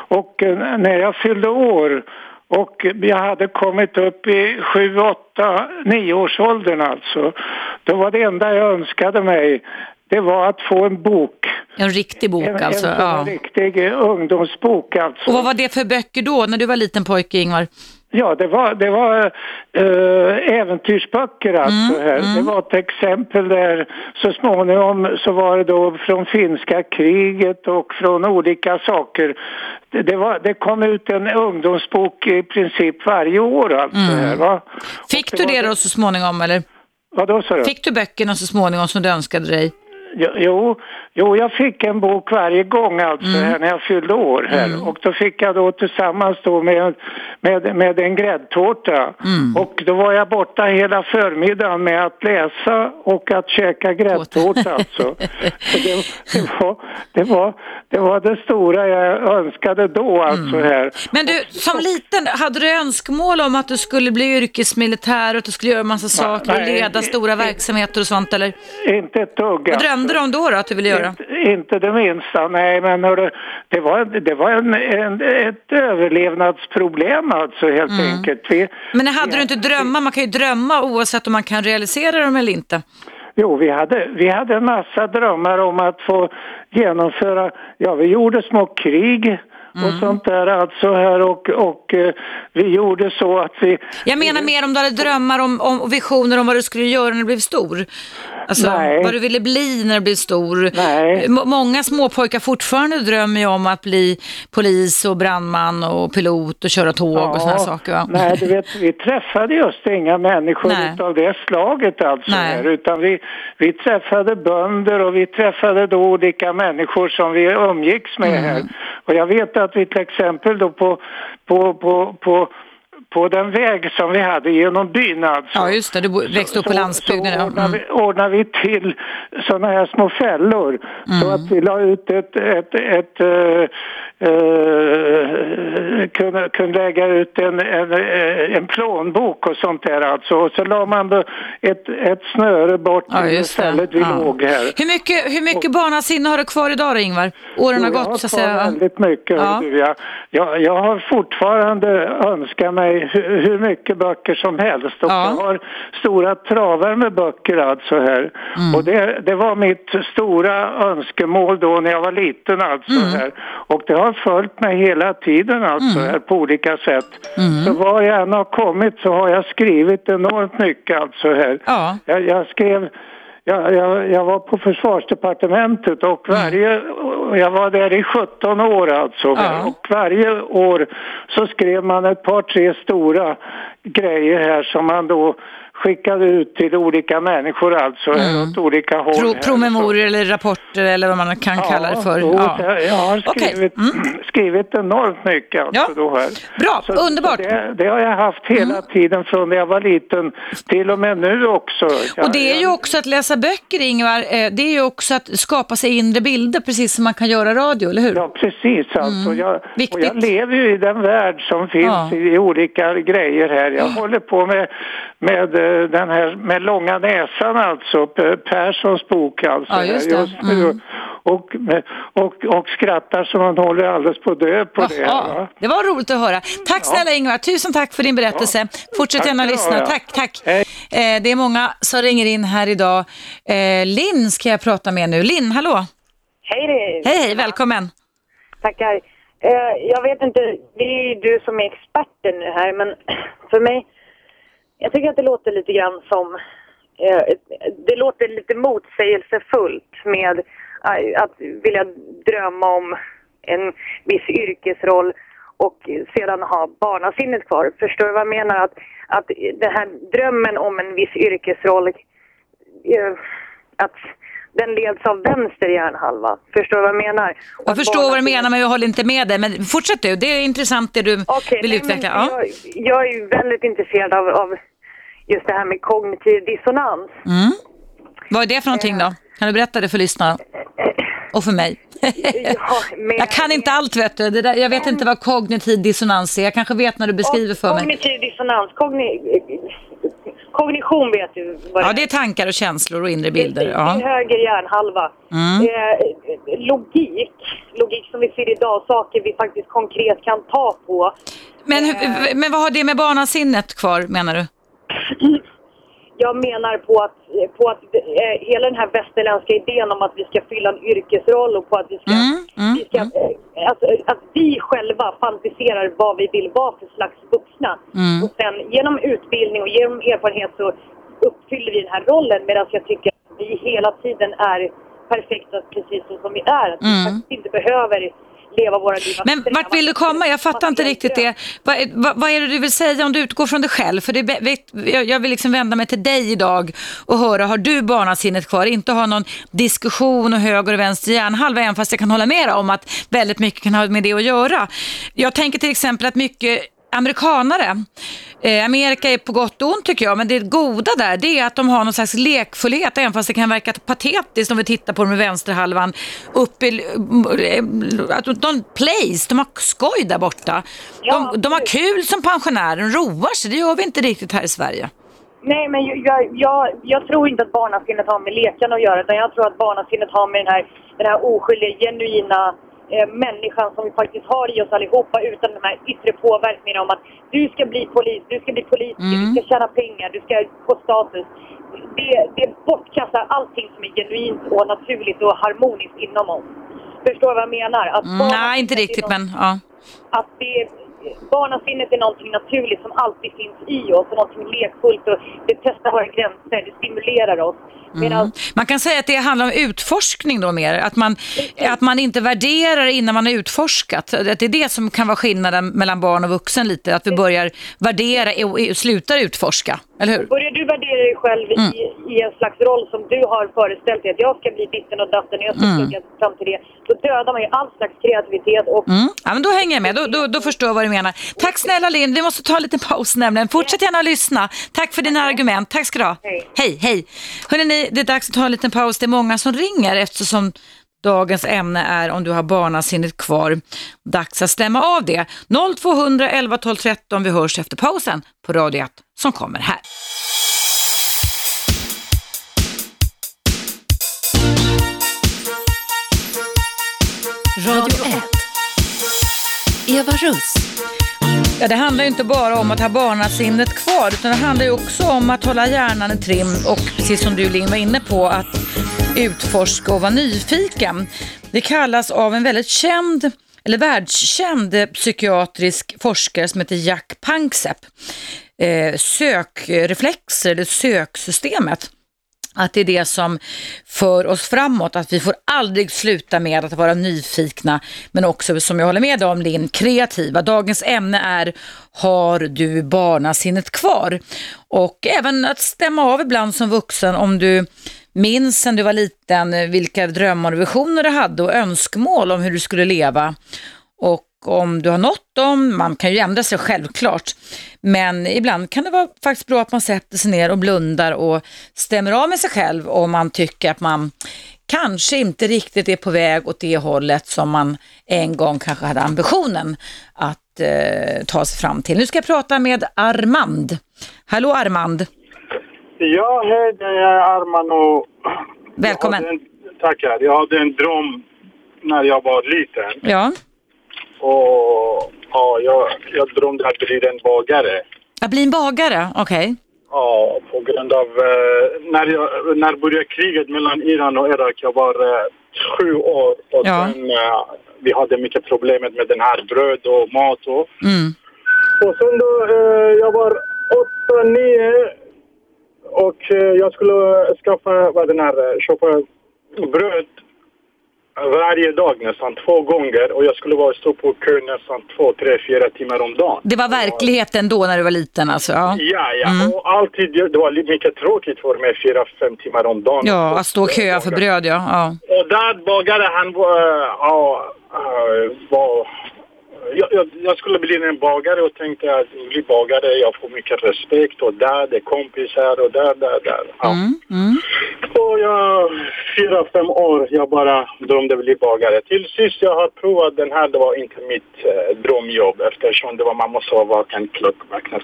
Och eh, när jag fyllde år och jag hade kommit upp i sju, åtta, nio års åldern alltså. Då var det enda jag önskade mig, det var att få en bok. En riktig bok En, alltså. en, Ja. riktig ungdomsbok alltså. Och vad var det för böcker då, när du var liten pojke Ingvar? Ja, det var, det var eh, äventyrsböcker alltså Mm, här. mm. Det var ett exempel där så småningom så var det då från finska kriget och från olika saker. Det, det, var, det kom ut en ungdomsbok i princip varje år alltså Mm. här va. Fick Och du det då så småningom eller? Vad då sa du? Fick du böckerna så småningom som du önskade dig? Jo, jo, jag fick en bok varje gång alltså Mm. här när jag fyllde år här. Mm. Och då fick jag då tillsammans då med, med, med en gräddtårta. Mm. Och då var jag borta hela förmiddagen med att läsa och att käka gräddtårta alltså. (laughs) Så det, det, var, det, var, det var det stora jag önskade då alltså Mm. här. Men du, som liten, hade du önskemål om att du skulle bli yrkesmilitär och att du skulle göra massa saker och nej, leda det- stora verksamheter och sånt eller? Inte ett dugg Vad alltså. drömde du om då, då att du ville göra? Inte, inte det minsta, nej men hörru, det var, det var en, en, ett överlevnadsproblem alltså helt Mm. enkelt. Vi, Men hade du inte drömmar? Man kan ju drömma oavsett om man kan realisera dem eller inte. jo, vi hade, vi hade en massa drömmar om att få genomföra, ja vi gjorde små krig och sånt där alltså här och, och eh, vi gjorde så att vi... Jag menar mer om du hade drömmar om, om, visioner om vad du skulle göra när du blev stor. Alltså Nej. vad du ville bli när du blev stor. Nej. M- många småpojkar fortfarande drömmer ju om att bli polis och brandman och pilot och köra tåg och sådana saker. Va? Nej, du vet, vi träffade just inga människor Nej. av det slaget alltså här, utan vi, vi träffade bönder och vi träffade då olika människor som vi umgicks med Mm. här. Och jag vet att vi till exempel då på, på, på, på på den väg som vi hade genom byn alltså. Ja, just det. Du växte upp på Så- landsbygden. Så ja. ordnar, Mm. vi, ordnar vi till sådana här små fällor så Mm. att vi la ut ett, ett, ett eh, eh, kunde, kunde lägga ut en, en, eh, en plånbok och sånt där alltså. Och så la man ett, ett snöre bort Ja, till just det. stället vi Ja. låg här. Hur mycket, hur mycket barnasinne har du kvar idag då, Ingvar? Åren har gått så att säga. väldigt mycket. Ja. du. Jag, jag, jag har fortfarande önskat mig hur, hur mycket böcker som helst. Och Ja. jag har stora travar med böcker alltså här. Mm. Och det, det var mitt stora önskemål då när jag var liten alltså Mm. här. Och det har följt mig hela tiden alltså här på olika sätt. Mm. Så var jag än har kommit så har jag skrivit enormt mycket alltså här. Ja. Jag, jag skrev jag, jag, jag var på försvarsdepartementet och varje, och jag var där i 17 år alltså. Ja. Och varje år så skrev man ett par tre stora grejer här som man då skickade ut till olika människor alltså Mm. åt olika håll. Pro, promemorior eller rapporter eller vad man kan kalla det för. Ja. Jag, har skrivit, skrivit enormt mycket alltså Ja. då här. Bra, Så- underbart. Det, det har jag haft hela Mm. tiden från när jag var liten till och med nu också. Och det är ju också att läsa böcker, Ingvar, eh, det är ju också att skapa sig inre bilder, precis som man kan göra radio, eller hur? Ja, precis. Alltså. Mm. Jag, och jag lever ju i den värld som finns Ja. i, olika grejer här. Jag håller på med, med den här med långa näsan alltså, Perssons bok alltså. Ja, just det. just nu. Mm. Och, och, och skrattar så man håller alldeles på dö på det. Jaha, Va? det var roligt att höra. Tack snälla Ingvar, tusen tack för din berättelse. Fortsätt Tack gärna lyssna. ha. Tack, tack. Hej. Eh, det är många som ringer in här idag. Eh, Linn ska jag prata med nu. Linn, hallå? Hej det Hej, hej, välkommen. Tackar. Eh, jag vet inte, det är ju du som är experten nu här, men (clears throat) för mig, jag tycker att det låter lite grann som, eh, det låter lite motsägelsefullt med eh, att vilja drömma om en viss yrkesroll och sedan ha barnasinnet kvar. Förstår du vad jag menar? Att, att den här drömmen om en viss yrkesroll, eh, att den leds av vänster hjärnhalva. Förstår du vad jag menar? Och Jag förstår vad du menar men jag håller inte med dig. Men fortsätt du, det är intressant det du Okej, vill nej, utveckla. Ja. jag, jag är ju väldigt intresserad av, av just det här med kognitiv dissonans. Mm. Vad är det för någonting då? Kan du berätta det för lyssnarna? Och för mig. (laughs) Ja, men- Jag kan inte allt vet du. Där, jag vet inte vad kognitiv dissonans är. Jag kanske vet när du beskriver för mig. Kognitiv dissonans, kogni, kognition vet du vad Ja, det det är tankar och känslor och inre bilder. Det är Ja. höger hjärnhalva. Mm. Eh, logik, logik som vi ser idag, saker vi faktiskt konkret kan ta på. Men, hur, men vad har det med barnasinnet kvar menar du? (clears throat) Jag menar på att, på att eh, hela den här västerländska idén om att vi ska fylla en yrkesroll och på att vi ska, Mm, vi ska eh, alltså, att vi själva fantiserar vad vi vill vara för slags vuxna. Mm. Och sen genom utbildning och genom erfarenhet så uppfyller vi den här rollen medan jag tycker att vi hela tiden är perfekta precis som vi är. Att vi Mm. faktiskt inte behöver leva våra liv. Men vart vill du komma? Jag fattar inte riktigt det. Vad, är- vad, vad är det du vill säga om du utgår från dig själv? För det, vet- jag, vill liksom vända mig till dig idag och höra, har du barnasinnet kvar? Inte ha någon diskussion och höger och vänster hjärnhalva, även fast jag kan hålla med dig om att väldigt mycket kan ha med det att göra. Jag tänker till exempel att mycket amerikanare, eh, Amerika är på gott och ont tycker jag, men det goda där det är att de har någon slags lekfullhet, även fast det kan verka patetiskt om vi tittar på dem med vänsterhalvan, upp i, eh, att de plays, de har skoj där borta. De, de har kul som pensionärer, de roar sig, det gör vi inte riktigt här i Sverige. Nej, men jag, jag, jag, jag tror inte att barnasinnet har med lekarna att göra utan jag tror att barnasinnet har med den här, den här oskyldiga, genuina eh, människan som vi faktiskt har i oss allihopa utan de här yttre påverkningarna om att du ska bli polis, du ska bli politiker, du ska tjäna pengar, du ska få status. Det, det bortkastar allting som är genuint och naturligt och harmoniskt inom oss. Förstår du vad jag menar? Att Mm, nej, inte riktigt, något- men ja. att det, barnasinnet är någonting naturligt som alltid finns i oss och någonting lekfullt och det testar våra gränser, det stimulerar oss. Mm. Man kan säga att det handlar om utforskning då mer, att man, att man inte värderar innan man har utforskat. Att det är det som kan vara skillnaden mellan barn och vuxen lite, att vi börjar värdera och slutar utforska. Eller hur? Börjar du värdera dig själv i, Mm. i en slags roll som du har föreställt dig att jag ska bli ditten och datten och jag ska Mm. fram till det. Då dödar man ju all slags kreativitet och Mm. Ja, men då hänger jag med, då, då, då förstår jag vad du menar. Tack snälla Linn, vi måste ta en liten paus nämligen. Fortsätt gärna att lyssna. Tack för dina argument, tack ska du ha. Hej. Hej, hej. Hörrni, det är dags att ta en liten paus. Det är många som ringer eftersom dagens ämne är om du har barnasinnet kvar. Dags att stämma av det. 0200 11 12 13, vi hörs efter pausen på Radio 1 som kommer här. Radio 1. Eva Russ. Ja, det handlar ju inte bara om att ha barnasinnet kvar utan det handlar ju också om att hålla hjärnan i trim och precis som du Linn var inne på att utforska och vara nyfiken. Det kallas av en väldigt känd eller världskänd eh, psykiatrisk forskare som heter Jack Panksepp. Eh, sökreflexer eller söksystemet att det är det som för oss framåt, att vi får aldrig sluta med att vara nyfikna, men också som jag håller med om Linn, kreativa. Dagens ämne är Har du barnasinnet kvar? Och även att stämma av ibland som vuxen om du minns sen du var liten eh, vilka drömmar och visioner du hade och önskemål om hur du skulle leva. Och om du har nått dem, man kan ju ändra sig självklart, men ibland kan det vara faktiskt bra att man sätter sig ner och blundar och stämmer av med sig själv om man tycker att man kanske inte riktigt är på väg åt det hållet som man en gång kanske hade ambitionen att eh, ta sig fram till. Nu ska jag prata med Armand. Hallå Armand, Ja, hej, det är Arman och... välkommen. En, tackar. Jag hade en dröm när jag var liten. Ja, Och ja, jag, jag drömde att bli en bagare. att bli en bagare, okej. Ja, på grund av... Eh, när, jag, när började kriget mellan Iran och Irak, jag var eh, sju år. Och Ja. sen, eh, vi hade mycket problem med den här bröd och mat och... Mm. Och sen då, jag var åtta, nio och eh, jag skulle skaffa, vad den här, eh, köpa bröd varje dag nästan två gånger och jag skulle vara stå på kö nästan två, tre, fyra timmar om dagen. Det var verkligheten då när du var liten alltså? Ja, Ja, ja. Mm. Och alltid, det var mycket tråkigt för mig, fyra, fem timmar om dagen. ja att stå och köa för bröd ja. ja. Och där bagare han var, ja, äh, var jag, jag, jag skulle bli en bagare och tänkte att bli bagare, jag får mycket respekt och där, det är kompisar och där, där, där. Ja. Mm, mm. Och jag, fyra, fem år, jag bara drömde bli bagare. Till sist jag har provat den här, det var inte mitt eh, drömjobb eftersom det var, man måste vara vaken klock,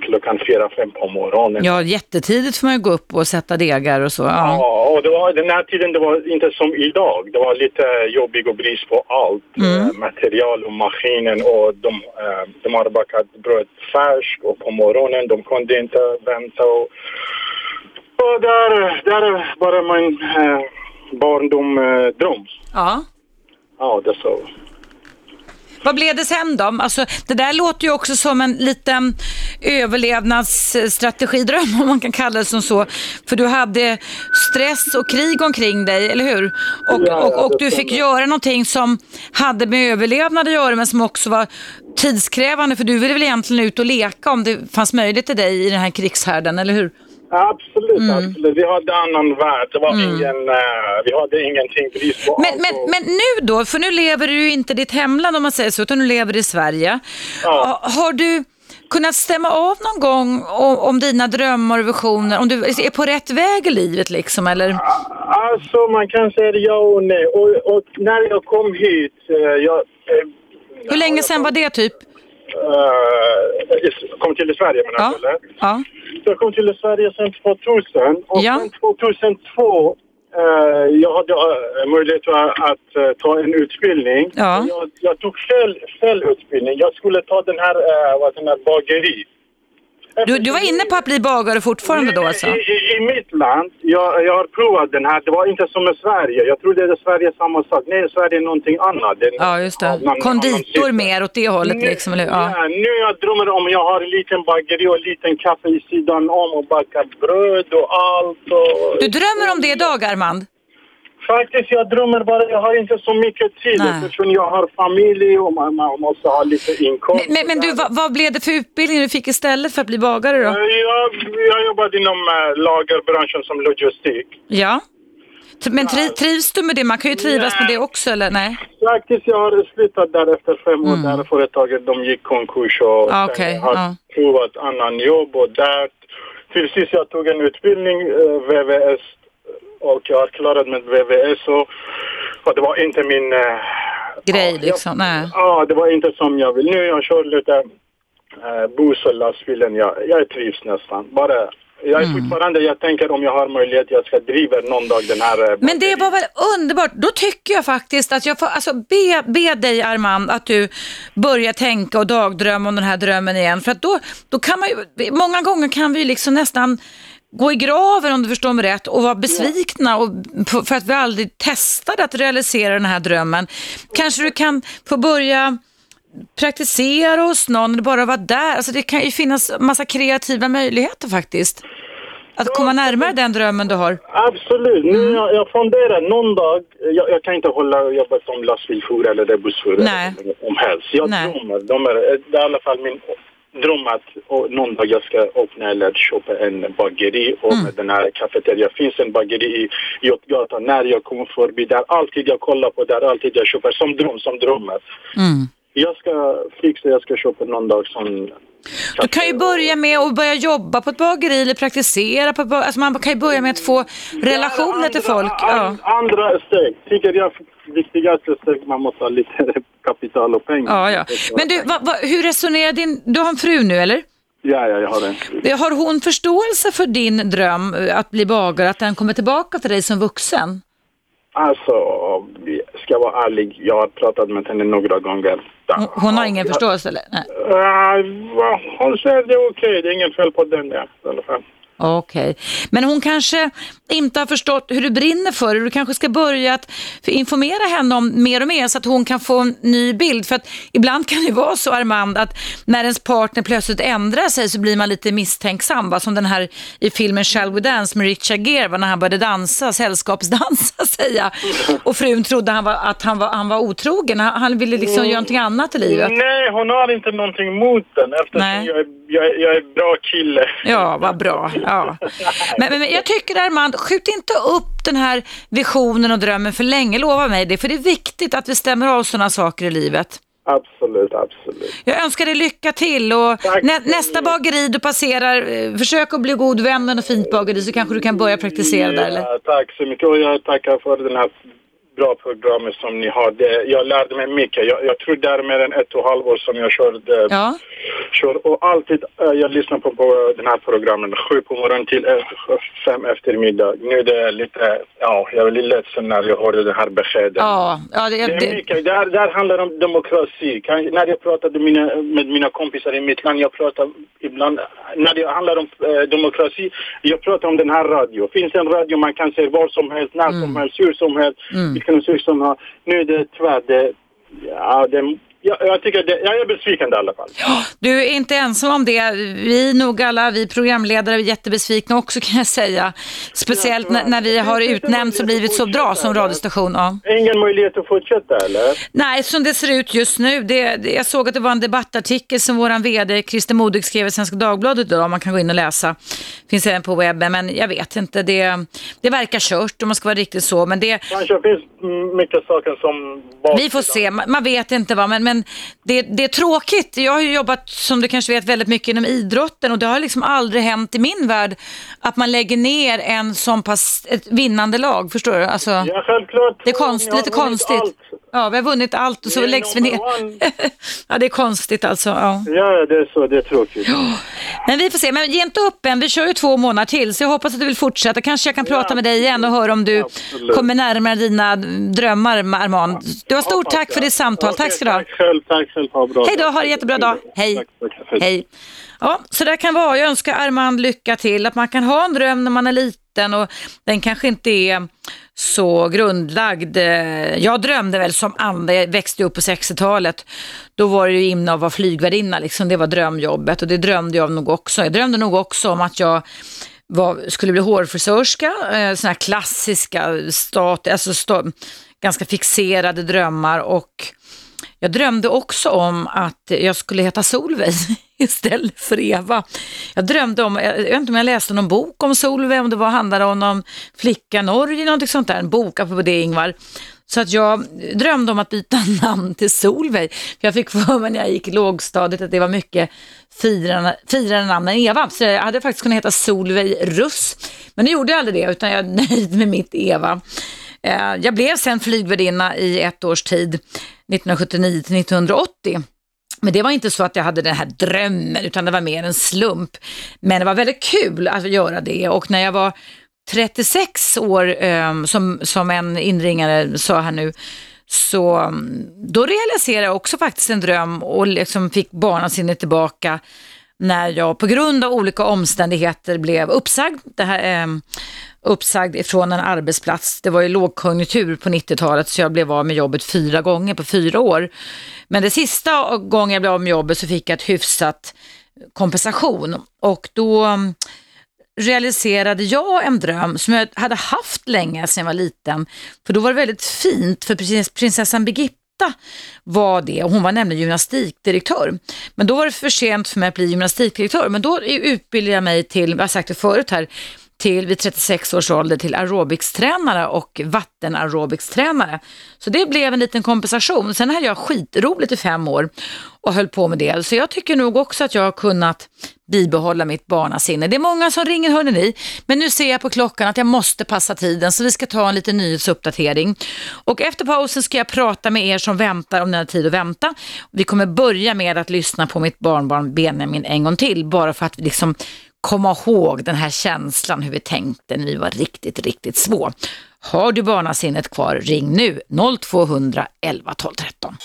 klockan fyra, fem på morgonen. Ja, jättetidigt får man ju gå upp och sätta degar och så. Ja. Ja, och det var, den här tiden det var inte som idag. Det var lite jobbig och brist på allt. Mm. Eh, material och maskinen och de, eh, de hade bakat bröd färskt och på morgonen de kunde inte vänta. Och, och där, där bara min eh, barndom dröm. ja. Ja, det så. Vad blev det sen då? Alltså, det där låter ju också som en liten överlevnadsstrategidröm (laughs) om man kan kalla det som så. För du hade stress och krig omkring dig, eller hur? Och, Ja, och, och du fick göra någonting som hade med överlevnad att göra men som också var tidskrävande för du ville väl egentligen ut och leka om det fanns möjlighet till dig i den här krigshärden, eller hur? Absolut, Mm. absolut. Vi hade annan värld. Det var ingen, eh, vi hade ingenting brist på Men, men, men nu då, för nu lever du inte i ditt hemland om man säger så, utan du lever i Sverige. Ja. Ha- Har du kunnat stämma av någon gång om, om dina drömmar och visioner, om du är på rätt väg i livet liksom, eller? Alltså man kan säga ja och nej. Och, och när jag kom hit, eh, jag... eh, Hur länge sedan var det typ? Eh, kom till Sverige menar Ja. eller? Ja. Jag kom till Sverige sedan 2000 och Ja. sen 2002 eh, jag hade eh, möjlighet att, eh, ta en utbildning. Ja. Jag, jag tog fel, fel utbildning. Jag skulle ta den här, uh, vad den här bageri. Du, du var inne på att bli bagare fortfarande då alltså? I, i, I mitt land, jag, jag har provat den här. Det var inte som i Sverige. Jag trodde att Sverige är samma sak. Nej, Sverige är någonting annat. Är Ja, just det. annan- annan Konditor system. mer åt det hållet Nu- liksom, eller hur? Ja. Ja, nu jag drömmer om jag har en liten bageri och en liten kaffe i sidan om och bakar bröd och allt. Och... Du drömmer om det idag, Armand? Faktiskt, jag drömmer bara. Jag har inte så mycket tid Nej. eftersom jag har familj och man, man måste ha lite inkomst. Men, men du, vad, vad blev det för utbildning du fick istället för att bli bagare då? Eh, Jag, jag jobbade inom äh, lagerbranschen som logistik. Ja. Men tri, trivs du med det? Man kan ju trivas med det också, eller nej? Faktiskt, jag har slutat där efter fem år. Där företaget de gick konkurs och Ah, okej, jag har ja. provat annan jobb och där. Till sist jag tog en utbildning, eh, VVS, och jag har klarat med VVS och, och det var inte min... eh, Grej liksom, nej. Ja, det var inte som jag vill. Nu jag kör lite uh, buss och lastbilen. Jag, jag trivs nästan. Bara, jag är Mm. fortfarande, jag tänker om jag har möjlighet, jag ska driva någon dag den här... eh, Men det var väl underbart. Då tycker jag faktiskt att jag får alltså be, be dig Armand att du börjar tänka och dagdrömma om den här drömmen igen. För att då, då kan man ju, många gånger kan vi liksom nästan gå i graven om du förstår mig rätt och vara besvikna och, för att vi aldrig testade att realisera den här drömmen. Kanske du kan få börja praktisera hos någon bara vara där. Alltså det kan ju finnas massa kreativa möjligheter faktiskt. Att komma närmare den drömmen du har. Absolut. Mm. Jag, jag funderar någon dag, jag, jag kan inte hålla jobba som lastbilsförare eller bussförare om helst. Jag Nej. drömmer, de är, det är i alla fall min dröm att någon dag jag ska öppna eller köpa en bageri och Mm. den här kafeterian. Finns en bageri i Götgatan när jag kommer förbi där. Alltid jag kollar på där, alltid jag köper som dröm, som drömmar. Mm. Jag ska fixa, jag ska köpa någon dag som Du kan ju börja med att börja jobba på ett bageri eller praktisera på ett bageri. Alltså man kan ju börja med att få relationer till folk. Ja. An- Andra steg, tycker jag viktigaste steg, man måste ha lite (laughs) kapital och pengar. Ja, ja. Men du, va, va, hur resonerar din... Du har en fru nu, eller? Ja, ja, jag har den. Har hon förståelse för din dröm eh, att bli bagare, att den kommer tillbaka till dig som vuxen? Alltså, ska jag vara ärlig, jag har pratat med henne några gånger. Hon, hon har ingen förståelse, eller? Nej. Uh, hon säger det är okej, det är inget fel på den ja, i alla fall. Okej, men hon kanske inte har förstått hur du brinner för det. Du kanske ska börja att informera henne om mer och mer så att hon kan få en ny bild. För att ibland kan det vara så Armand att när ens partner plötsligt ändrar sig så blir man lite misstänksam. Va? Som den här i filmen Shall We Dance med Richard Gere va? när han började dansa, sällskapsdansa (laughs) säga. Och frun trodde han var, att han var, han var otrogen. Han, han ville liksom göra någonting annat i livet. Nej, hon har inte någonting emot den eftersom Nej. jag är, jag, jag är bra kille. Ja, vad bra. Ja. Men, men, men jag tycker Armand, skjut inte upp den här visionen och drömmen för länge, lova mig det. För det är viktigt att vi stämmer av sådana saker i livet. Absolut, absolut. Jag önskar dig lycka till och nä, nästa bageri du passerar, eh, försök att bli god vän med något fint bageri så kanske du kan börja praktisera där. Eller? Ja, tack så mycket och jag tackar för den här bra programmet som ni har. Det, jag lärde mig mycket. Jag, jag tror det är mer än ett och ett halvt år som jag körde. Ja. Kör, och alltid, eh, jag lyssnar på, på den här programmen sju på morgonen till eh, fem eftermiddag. Nu är det lite, ja, jag är lite ledsen när jag hörde det här beskedet. Ja, ja det, Det är det. Där, där handlar det om demokrati. Kan, när jag pratade mina, med mina kompisar i mitt land, jag pratar ibland, när det handlar om eh, demokrati, jag pratar om den här radio. Finns en radio man kan se var som helst, när som helst, hur som helst, Mm kunde se ut som att Nu är det tyvärr, det, ja, det, jag, jag tycker det, jag är besviken i alla fall. du är inte ensam om det. Vi nog alla, vi programledare, är jättebesvikna också kan jag säga. Speciellt när, när vi har utnämnts och blivit så bra som radiostation. Ja. Ingen möjlighet att fortsätta eller? Nej, som det ser ut just nu. Det, det, jag såg att det var en debattartikel som våran vd Christer Modig skrev i Svenska Dagbladet idag. Man kan gå in och läsa. Finns även på webben, men jag vet inte. Det, det verkar kört om man ska vara riktigt så. Men det, Kanske finns mycket saker som... vi får se, man, man vet inte vad, men, men det, det är tråkigt. Jag har ju jobbat, som du kanske vet, väldigt mycket inom idrotten och det har liksom aldrig hänt i min värld att man lägger ner en sån pass, ett vinnande lag, förstår du? Alltså, Ja, självklart. det är konst, lite konstigt. allt. Ja, vi har vunnit allt och så läggs vi ner. (laughs) ja, det är konstigt alltså. Ja. Ja, det är så. Det är tråkigt. Men vi får se, men ge inte upp än. Vi kör ju två månader till så jag hoppas att du vill fortsätta. Kanske jag kan prata med dig igen och höra om du Absolut. kommer närmare dina drömmar, Armand. Du har stort tack för ditt samtal. Tack ska du ha. Tack själv, tack själv. Ha bra Hej då, ha en jättebra dag. Hej. Tack, tack, tack. Hej. Ja, så där kan vara. Jag önskar Armand lycka till. Att man kan ha en dröm när man är liten och den kanske inte är så grundlagd. Eh, jag drömde väl som andra, jag växte upp på 60-talet. Då var det ju inne att vara flygvärdinna, liksom. det var drömjobbet och det drömde jag nog också. Jag drömde nog också om att jag var, skulle bli hårfrisörska, eh, här klassiska, stat, alltså sta, ganska fixerade drömmar och jag drömde också om att jag skulle heta Solveig (laughs) istället för Eva. Jag drömde om, jag vet inte om jag läste någon bok om Solveig, om det var handlade om någon flicka Norge, något sånt där, en bok på det Ingvar. Så att jag drömde om att byta (laughs) namn till Solveig. För jag fick för mig när jag gick i lågstadiet att det var mycket firande, firande namn än Eva. Så jag hade faktiskt kunnat heta Solveig Russ. Men nu gjorde jag aldrig det, utan jag är nöjd med mitt Eva. Eh, jag blev sen flygvärdinna i ett års tid, 1979 till 1980. Men det var inte så att jag hade den här drömmen, utan det var mer en slump. Men det var väldigt kul att göra det och när jag var 36 år, ehm, som, som en inringare sa här nu, så mm, då realiserade jag också faktiskt en dröm och liksom fick barnasinnet tillbaka när jag på grund av olika omständigheter blev uppsagd. Det här, eh, uppsagd ifrån en arbetsplats. Det var ju lågkonjunktur på 90-talet så jag blev av med jobbet fyra gånger på fyra år. Men det sista gången jag blev av med jobbet så fick jag ett hyfsat kompensation och då ehm, realiserade jag en dröm som jag hade haft länge sedan jag var liten. För då var det väldigt fint för prinsessan Birgitta var det och hon var nämligen gymnastikdirektör. Men då var det för sent för mig att bli gymnastikdirektör. Men då utbildade jag mig till, jag har sagt det förut här, till vid 36 års ålder till aerobicstränare och vattenaerobicstränare. Så det blev en liten kompensation. Sen hade jag skitroligt i fem år och höll på med det. Så jag tycker nog också att jag har kunnat bibehålla mitt barnasinne. Det är många som ringer hörde ni, men nu ser jag på klockan att jag måste passa tiden så vi ska ta en liten nyhetsuppdatering. Och efter pausen ska jag prata med er som väntar om ni har tid att vänta. Vi kommer börja med att lyssna på mitt barnbarn Benjamin en gång till bara för att liksom komma ihåg den här känslan hur vi tänkte när vi var riktigt, riktigt små. Har du barnasinnet kvar, ring nu 0200 11 12 13.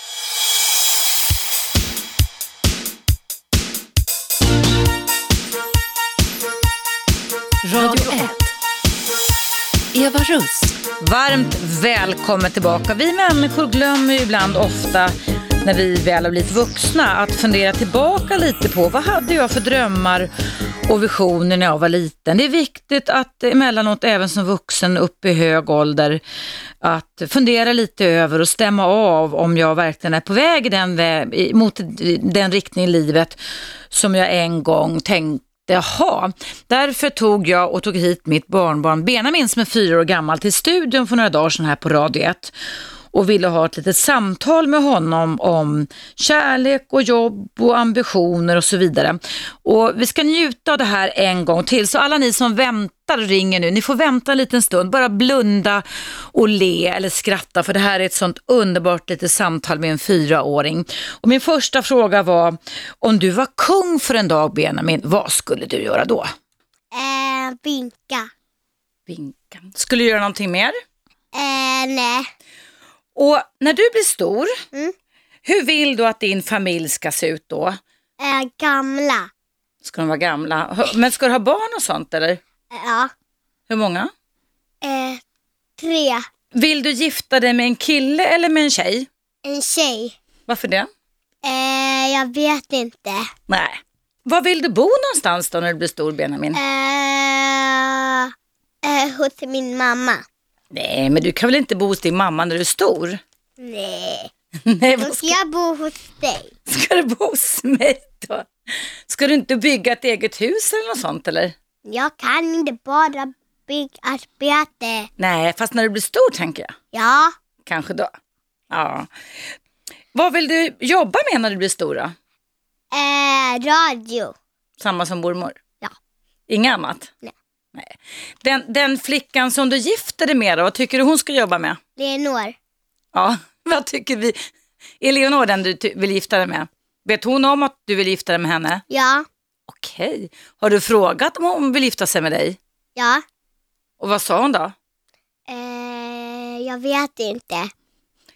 Radio 1. Eva Russ. Varmt välkommen tillbaka. Vi människor glömmer ju ibland ofta när vi väl har blivit vuxna att fundera tillbaka lite på vad hade jag för drömmar och visioner när jag var liten. Det är viktigt att emellanåt även som vuxen upp i hög ålder att fundera lite över och stämma av om jag verkligen är på väg den väg, mot den riktning i livet som jag en gång tänkte Jaha, därför tog jag och tog hit mitt barnbarn Benjamin som är fyra år gammal till studion för några dagar sedan här på Radio 1 och ville ha ett litet samtal med honom om kärlek och jobb och ambitioner och så vidare. Och vi ska njuta av det här en gång till, så alla ni som väntar och ringer nu, ni får vänta en liten stund, bara blunda och le eller skratta för det här är ett sånt underbart litet samtal med en fyraåring. Och min första fråga var, om du var kung för en dag Benjamin, vad skulle du göra då? Eh, vinka. Vinka. Skulle du göra någonting mer? Eh, nej. Och när du blir stor, Mm. hur vill du att din familj ska se ut då? Eh, gamla. Ska de vara gamla? Men ska du ha barn och sånt eller? Ja. Hur många? Eh, tre. Vill du gifta dig med en kille eller med en tjej? En tjej. Varför det? Eh, jag vet inte. Nej. Var vill du bo någonstans då när du blir stor Benjamin? Eh, eh, hos min mamma. Nej, men du kan väl inte bo hos din mamma när du är stor? Nej. (laughs) Nej, Då ska jag bo hos dig. ska du bo hos mig då? Ska du inte bygga ett eget hus eller något sånt eller? Jag kan inte bara byggarbete. Nej, fast när du blir stor tänker jag. Ja. Kanske då. Ja. Vad vill du jobba med när du blir stor då? Eh, radio. Samma som mormor? Ja. Inget annat? Nej. Nej. Den, den flickan som du gifte dig med då, vad tycker du hon ska jobba med? Leonor. Ja, (laughs) vad tycker vi? Är Leonor den du vill gifta dig med? Vet hon om att du vill gifta dig med henne? Ja. Okej. Har du frågat om hon vill gifta sig med dig? Ja. Och vad sa hon då? Eh, jag vet inte.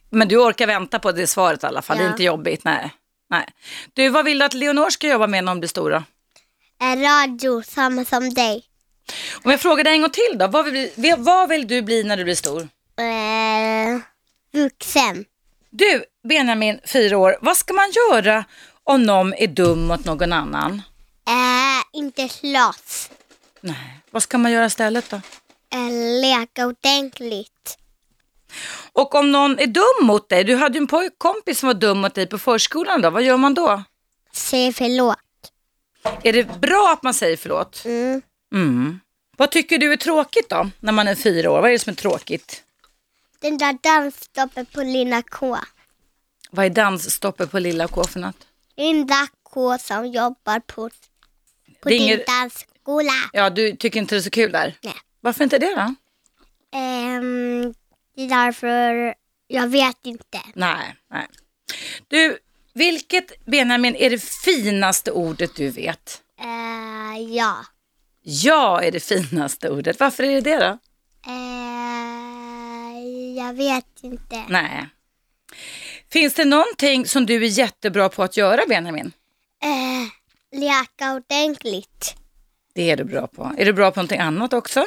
Men du orkar vänta på det svaret i alla fall, det är Ja. inte jobbigt. Nej. Nej. Du, vad vill du att Leonor ska jobba med när hon blir stor då? Eh, radio, samma som dig. Om jag frågar dig en gång till då, vad vill, vi- vad vill du bli när du blir stor? Eh, vuxen. Du, Benjamin, fyra år, vad ska man göra om någon är dum mot någon annan? Eh, inte slåss. Vad ska man göra istället då? Eh, leka ordentligt. Och om någon är dum mot dig, du hade ju en pojkkompis som var dum mot dig på förskolan då, vad gör man då? Säg förlåt. Är det bra att man säger förlåt? Mm. Mm. Vad tycker du är tråkigt då, när man är fyra år? Vad är det som är tråkigt? Den där dansstoppet på Lilla K. Vad är dansstoppet på Lilla K för något? Linda K som jobbar på, på din ingen- dansskola. Ja, du tycker inte det är så kul där? Nej. Varför inte det då? Ehm, det är därför jag vet inte. Nej, nej. Du, vilket Benjamin är det finaste ordet du vet? Eh, ja. Ja är det finaste ordet. Varför är det det då? Eh, jag vet inte. Nej. Finns det någonting som du är jättebra på att göra Benjamin? Eh, leka ordentligt. Det är du bra på. Är du bra på någonting annat också?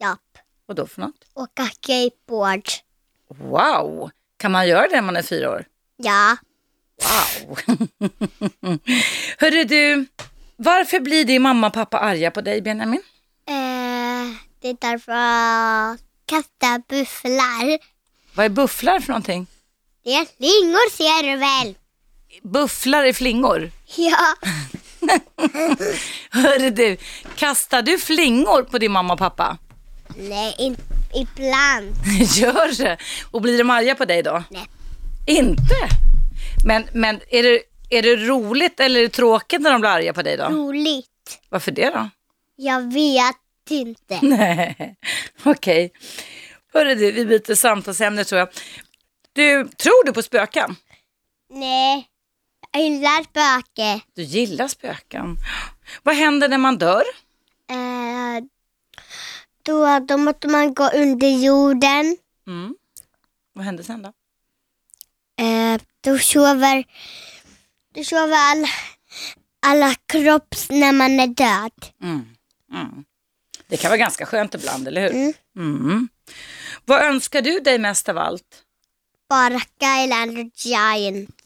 Japp. Vad då för något? Åka skateboard. Wow! Kan man göra det när man är fyra år? Ja. Wow! (laughs) Hörru du, varför blir din mamma och pappa arga på dig Benjamin? Eh, det är därför jag kastar bufflar. Vad är bufflar för någonting? Det är flingor ser du väl? Bufflar är flingor? Ja. (laughs) (laughs) Hörru du, kastar du flingor på din mamma och pappa? Nej, in, ibland. (laughs) Gör det? Och blir de arga på dig då? Nej. Inte? Men, men är, det, är det roligt eller är det tråkigt när de blir arga på dig då? Roligt. Varför det då? Jag vet inte. (laughs) Nej, okej. Hörru du, vi byter samtalsämne tror jag. Du, tror du på spöken? Nej, jag gillar spöke. Du gillar spöken. Vad händer när man dör? Eh, då, då måste man gå under jorden. Mm. Vad händer sen då? Eh, då sover, då sover all, alla kropps när man är död. Mm. Mm. Det kan vara ganska skönt ibland, eller hur? Mm. Mm. Vad önskar du dig mest av allt? Bara Skylander Giant.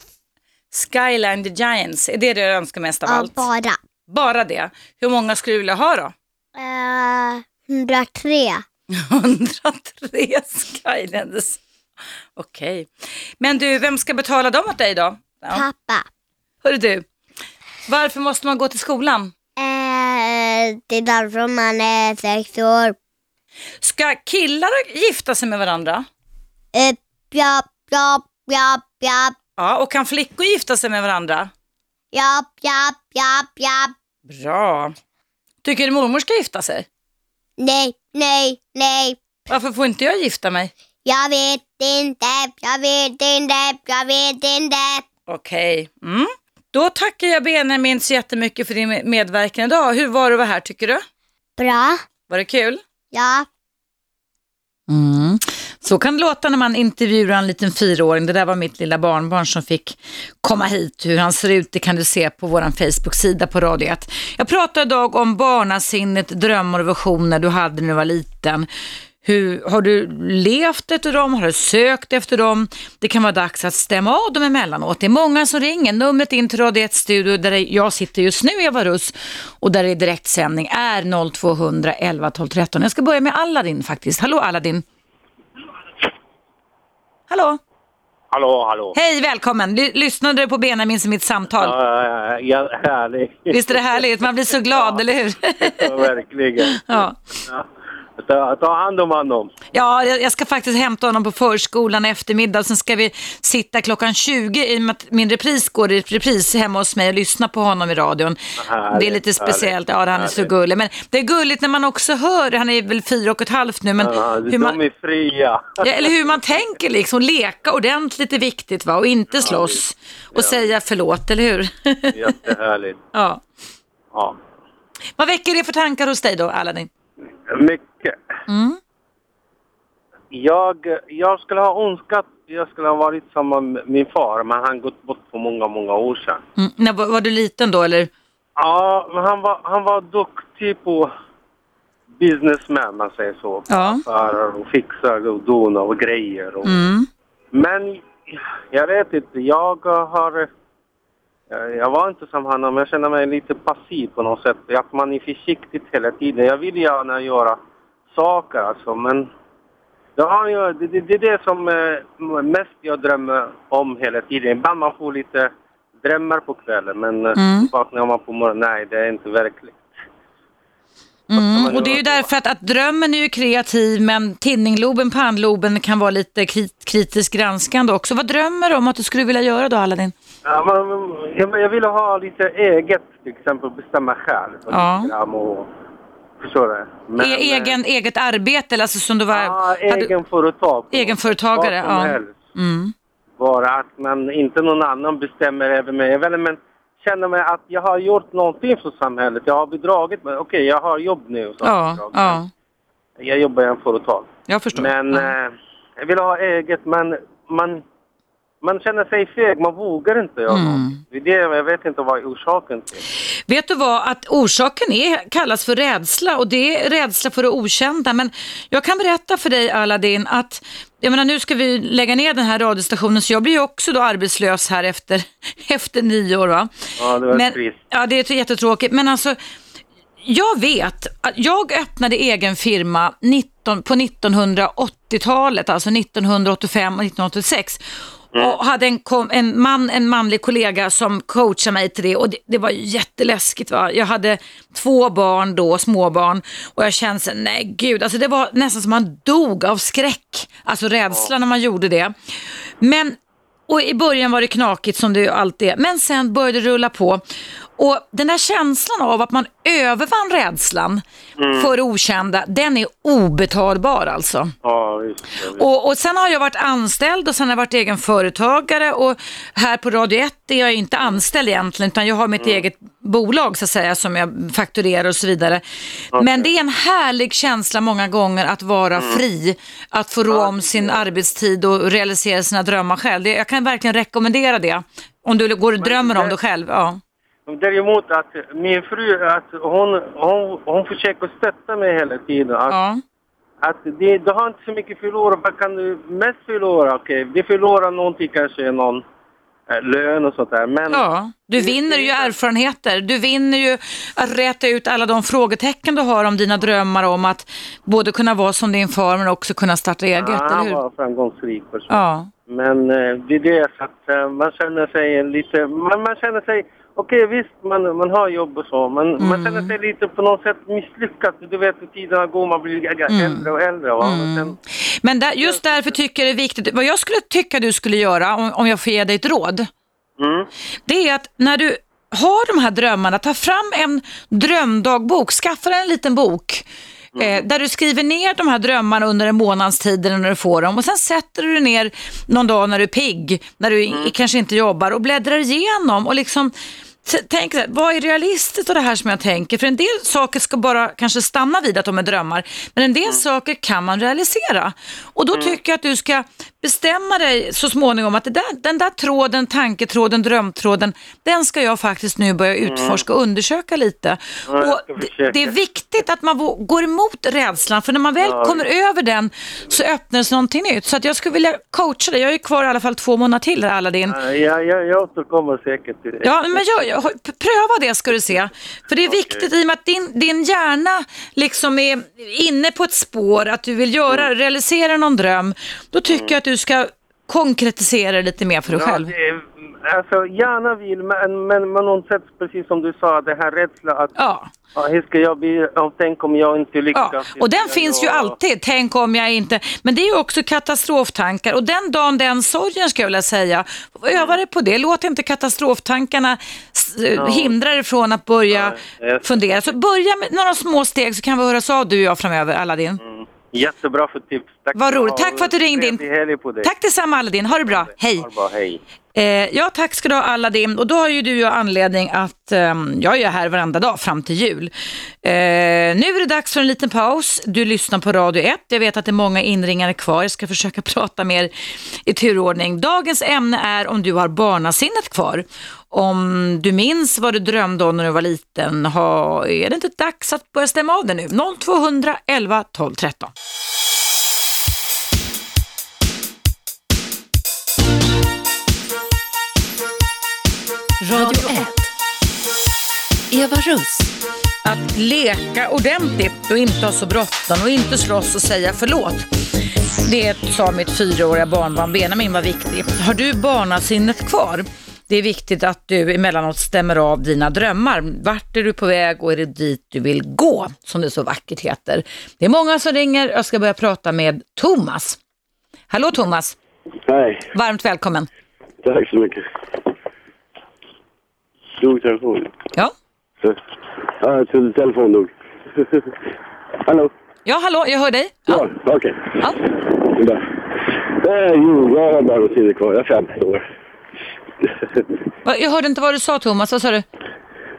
Skyline the Giants, är det det du önskar mest av Ja, allt? bara. Bara det? Hur många skulle du vilja ha då? Eh, 103. 103 (laughs) Skylanders. Okej. Men du, vem ska betala dem åt dig då? Ja. Pappa. Hörru du, varför måste man gå till skolan? Eh, det är därför man är sex år. Ska killar gifta sig med varandra? Eh, japp, japp, japp, japp. Ja, och kan flickor gifta sig med varandra? Japp, japp, japp, japp. Bra. Tycker du mormor ska gifta sig? Nej, nej, nej. Varför får inte jag gifta mig? Jag vet inte, jag vet inte, jag vet inte. Okej. Mm. Då tackar jag Benjamin så jättemycket för din medverkan idag. Hur var det att vara här tycker du? Bra. Var det kul? Ja. Mm. Så kan det låta när man intervjuar en liten fyraåring. Det där var mitt lilla barnbarn som fick komma hit. Hur han ser ut det kan du se på vår Facebook-sida på Radio 1. Jag pratar idag om barnasinnet, drömmar och visioner du hade när du var liten. Hur, har du levt efter dem? Har du sökt efter dem? Det kan vara dags att stämma av dem emellanåt. Det är många som ringer. Numret in till Radio 1 studio där jag sitter just nu, Eva Russ, och där det är direktsändning är 0200 11 12 13. Jag ska börja med Aladdin faktiskt. Hallå Aladdin. Hallå. Hallå, hallå. Hej, välkommen. Ly- lyssnade du på Benjamins mitt samtal? Ja, ja, härligt. Visst är det härligt? Man blir så glad, eller hur? Ja, verkligen. ja. Ja. Ta, ta hand om honom. Ja, jag ska faktiskt hämta honom på förskolan i eftermiddag sen ska vi sitta klockan 20 i och med att min repris går i repris hemma hos mig och lyssna på honom i radion. Härligt, det är lite speciellt, ja han är så härligt. gullig. Men det är gulligt när man också hör, han är väl fyra och ett halvt nu, men ja, hur de man, är fria. ja, eller hur man tänker liksom, leka ordentligt är viktigt va, och inte slåss och säga förlåt, eller hur? Jättehärligt. (laughs) ja. Ja. Vad väcker det för tankar hos dig då, Aladdin? Mycket. Mm. Jag, jag skulle ha önskat jag skulle ha varit som min far, men han gått bort för många, många år sedan. Mm. När, var var du liten då, eller? Ja, men han var, han var duktig på businessman, man säger så. Ja. Affärer och fixa och dona och grejer. Och, Mm. Men jag vet inte, jag har... Jag, jag var inte som han, men jag känner mig lite passiv på något sätt. Att man är försiktig hela tiden. Jag vill gärna göra saker alltså, men det, det är det som eh, mest jag drömmer om hela tiden. Ibland man får lite drömmar på kvällen, men eh, Mm. vaknar man på morgonen, nej det är inte verkligt. Mm, och det är ju därför att, att drömmen är ju kreativ men tinningloben, pannloben kan vara lite krit, kritiskt granskande också. Vad drömmer du om att du skulle vilja göra då Aladdin? Ja, men, men, jag, jag vill ha lite eget, till exempel bestämma själv. Ja. Ja. Och, förstår du? Men, e egen, eget arbete, eller alltså som du var... Ja, hade- egen företag. egenföretagare, ja. helst. Mm. Bara att man inte någon annan bestämmer över mig. Jag vill, men känner mig att jag har gjort någonting för samhället. Jag har bidragit med, okej jag har jobb nu. Så Ja, ja, Jag jobbar i en företag. jag förstår. Men eh, jag vill ha eget, men man, man känner sig feg, man vågar inte göra Mm. Det är det, jag vet inte vad orsaken till. Vet du vad, att orsaken är, kallas för rädsla och det är rädsla för det okända. Men jag kan berätta för dig Aladdin att, jag menar nu ska vi lägga ner den här radiostationen så jag blir ju också då arbetslös här efter, (laughs) efter nio år va. Ja, det var Men, trist. ja, det är jättetråkigt. Men alltså, jag vet att jag öppnade egen firma 19, på 1980-talet, alltså 1985 och 1986. Och hade en, kom, en, man, en manlig kollega som coachade mig till det och det, det var ju jätteläskigt. Va? Jag hade två barn då, småbarn och jag kände så, nej gud, alltså det var nästan som man dog av skräck, alltså rädsla när man gjorde det. Men och i början var det knakigt som det alltid är, men sen började det rulla på. Och den där känslan av att man övervann rädslan Mm. för det okända, den är obetalbar alltså. Ja, visst. vet. Och, och sen har jag varit anställd och sen har jag varit egen företagare och här på Radio 1 är jag inte anställd egentligen utan jag har mitt eget bolag så att säga som jag fakturerar och så vidare. Men det är en härlig känsla många gånger att vara fri, att få rå om sin arbetstid och realisera sina drömmar själv. Jag kan verkligen rekommendera det. Om du går och drömmer om det själv. Ja. Däremot att min fru, att hon, hon, hon försöker stötta mig hela tiden. Att, Ja. att det, du har inte så mycket förlora. Vad kan du mest förlora? Okej, vi förlorar någonting, kanske någon eh, lön och sånt där. Men Ja, du vinner ju erfarenheter. Du vinner ju att räta ut alla de frågetecken du har om dina drömmar om att både kunna vara som din far men också kunna starta eget, Ja, eller han hur? var framgångsrik person. Ja. Men eh, det är det att eh, man känner sig lite, man, man känner sig, okej visst man, man har jobb och så, men Mm. man känner sig lite på något sätt misslyckad. Du vet hur tiderna går, man blir Mm. äldre och äldre. Va? Och sen, Men där, just därför tycker jag det är viktigt, vad jag skulle tycka du skulle göra, om, om jag får ge dig ett råd, mm. det är att när du har de här drömmarna, ta fram en drömdagbok, skaffa dig en liten bok eh, där du skriver ner de här drömmarna under en månads tid när du får dem och sen sätter du dig ner någon dag när du är pigg, när du i- kanske inte jobbar och bläddrar igenom och liksom Tänk, vad är realistiskt av det här som jag tänker? För en del saker ska bara kanske stanna vid att de är drömmar, men en del saker kan man realisera. Och då tycker jag att du ska bestämma dig så småningom att där, den där tråden, tanketråden, drömtråden, den ska jag faktiskt nu börja utforska och undersöka lite. Ja, och det, är viktigt att man går emot rädslan, för när man väl Ja, kommer över den så öppnas någonting nytt. Så att jag skulle vilja coacha dig, jag är kvar i alla fall två månader till här Aladdin. eh, jag, jag, återkommer säkert till det. Ja, men jag, jag, pröva det ska du se. För det är viktigt i och med att din, din hjärna liksom är inne på ett spår, att du vill göra, Mm. realisera någon dröm. Då tycker jag att du ska konkretisera det lite mer för dig själv. Ja, det är, alltså gärna vill, men, men på något sätt, precis som du sa, det här rädslan att Ja. ja, hur ska jag bli, om tänk om jag inte lyckas. Ja, och den finns ju alltid, tänk om jag inte, men det är ju också katastroftankar och den dagen den sorgen ska jag vilja säga, öva dig på det, låt inte katastroftankarna Ja. hindra dig från att börja jag- fundera. Så börja med några små steg så kan vi höras av du och jag framöver, Aladdin. Jättebra för tips. Tack Vad roligt. Tack för att du ringde in. Trevlig helg på dig. Tack detsamma Aladdin, ha det bra, hej. Ha det bra, hej. Eh, ja, tack ska du ha Aladdin. Och då har ju du ju anledning att, ehm, jag är här varenda dag fram till jul. Eh, nu är det dags för en liten paus. Du lyssnar på Radio 1. Jag vet att det är många inringare kvar. Jag ska försöka (laughs) prata mer i turordning. Dagens ämne är om du har barnasinnet kvar. Om du minns vad du drömde om när du var liten, ha, är det inte dags att börja stämma av det nu? 0211 12 13. Radio 1. Eva Russ. Att leka ordentligt och inte ha så bråttom och inte slåss och säga förlåt. Det sa mitt fyraåriga barnbarn Benjamin var viktigt. Har du barnasinnet kvar? Det är viktigt att du emellanåt stämmer av dina drömmar. Vart är du på väg och är det dit du vill gå? Som det så vackert heter. Det är många som ringer. Jag ska börja prata med Thomas. Hallå Thomas. Hej, Varmt välkommen. tack så mycket. Dog telefonen? Ja. Ja, jag trodde telefonen dog. (laughs) Hallå? Ja, hallå, jag hör dig. Ja, okej. Ja. Där. Eh, jo, jag har bara sidor kvar. Jag är 50 år. (laughs) Jag hörde inte vad du sa Thomas, vad sa du?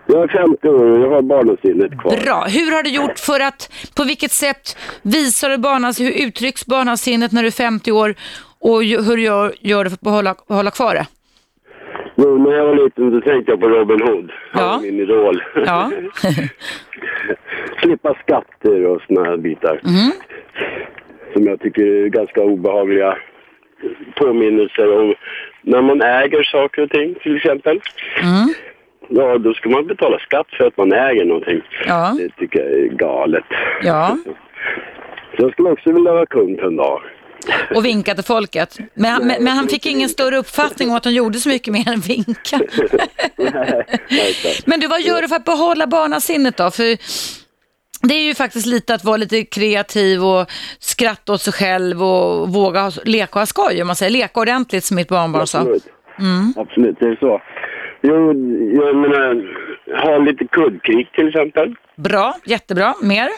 Jag är 50 år och jag har barnasinnet kvar. Bra. Hur har du gjort för att, på vilket sätt visar du barnas, hur uttrycks barnasinnet när du är 50 år och hur gör, gör du för att behålla, behålla kvar det? Jo, när jag var liten så tänkte jag på Robin Hood. Han Ja. var min idol. Ja. (laughs) Slippa skatter och såna här bitar. Mhm. Som jag tycker är ganska obehagliga påminnelser om när man äger saker och ting till exempel. Mm. Ja, då ska man betala skatt för att man äger någonting. Ja. Det tycker jag är galet. Ja, Så jag skulle också vilja vara kung en dag. och vinka till folket. Men, han- men, men han fick ingen större uppfattning om att han gjorde så mycket mer än vinka. (laughs) Men du, vad gör du för att behålla barnasinnet då? För det är ju faktiskt lite att vara lite kreativ och skratta åt sig själv och våga leka och ha skoj, om man säger. Leka ordentligt som mitt barnbarn sa. Absolut. Mm. Absolut, det är så. Jo, jag menar, ha lite kuddkrig till exempel. Bra, jättebra. Mer?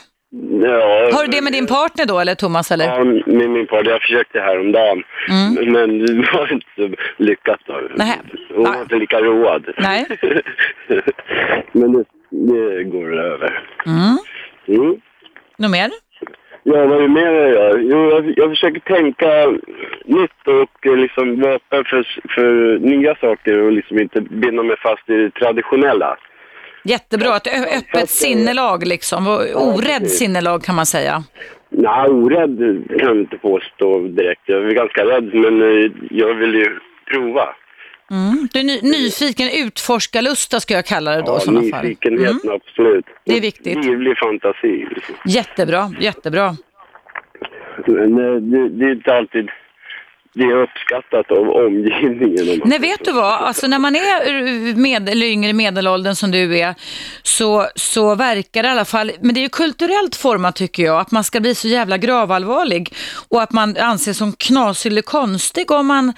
Ja, Har du det med din partner då, eller Thomas? Eller? Ja, med min far. Jag försökte häromdagen. Mm. Men det var inte så lyckat då. Nej. Hon var inte lika road. Nej. (laughs) Men det, det går över. Mm. Mm. Något mer? Ja, vad är det mer jag gör? Jo, jag, jag försöker tänka nytt och eh, liksom vara öppen för, för nya saker och liksom inte binda mig fast i det traditionella. Jättebra, ett ö- öppet sinnelag liksom. Orädd sinnelag kan man säga. Nej, orädd kan jag inte påstå direkt. Jag är ganska rädd, men eh, jag vill ju prova. Mm. Du är ny, nyfiken, utforskarlusta ska jag kalla det då i Ja, sådana fall. nyfikenheten, Mm. absolut. Det är viktigt. Livlig fantasi. Liksom. Jättebra, jättebra. Men eh, det, det är inte alltid det är uppskattat av omgivningen. Om (laughs) Nej, vet du vad? Alltså när man är med, eller yngre i medelåldern som du är, så, så verkar det i alla fall, men det är ju kulturellt format tycker jag, att man ska bli så jävla gravallvarlig och att man anses som knasig eller konstig om man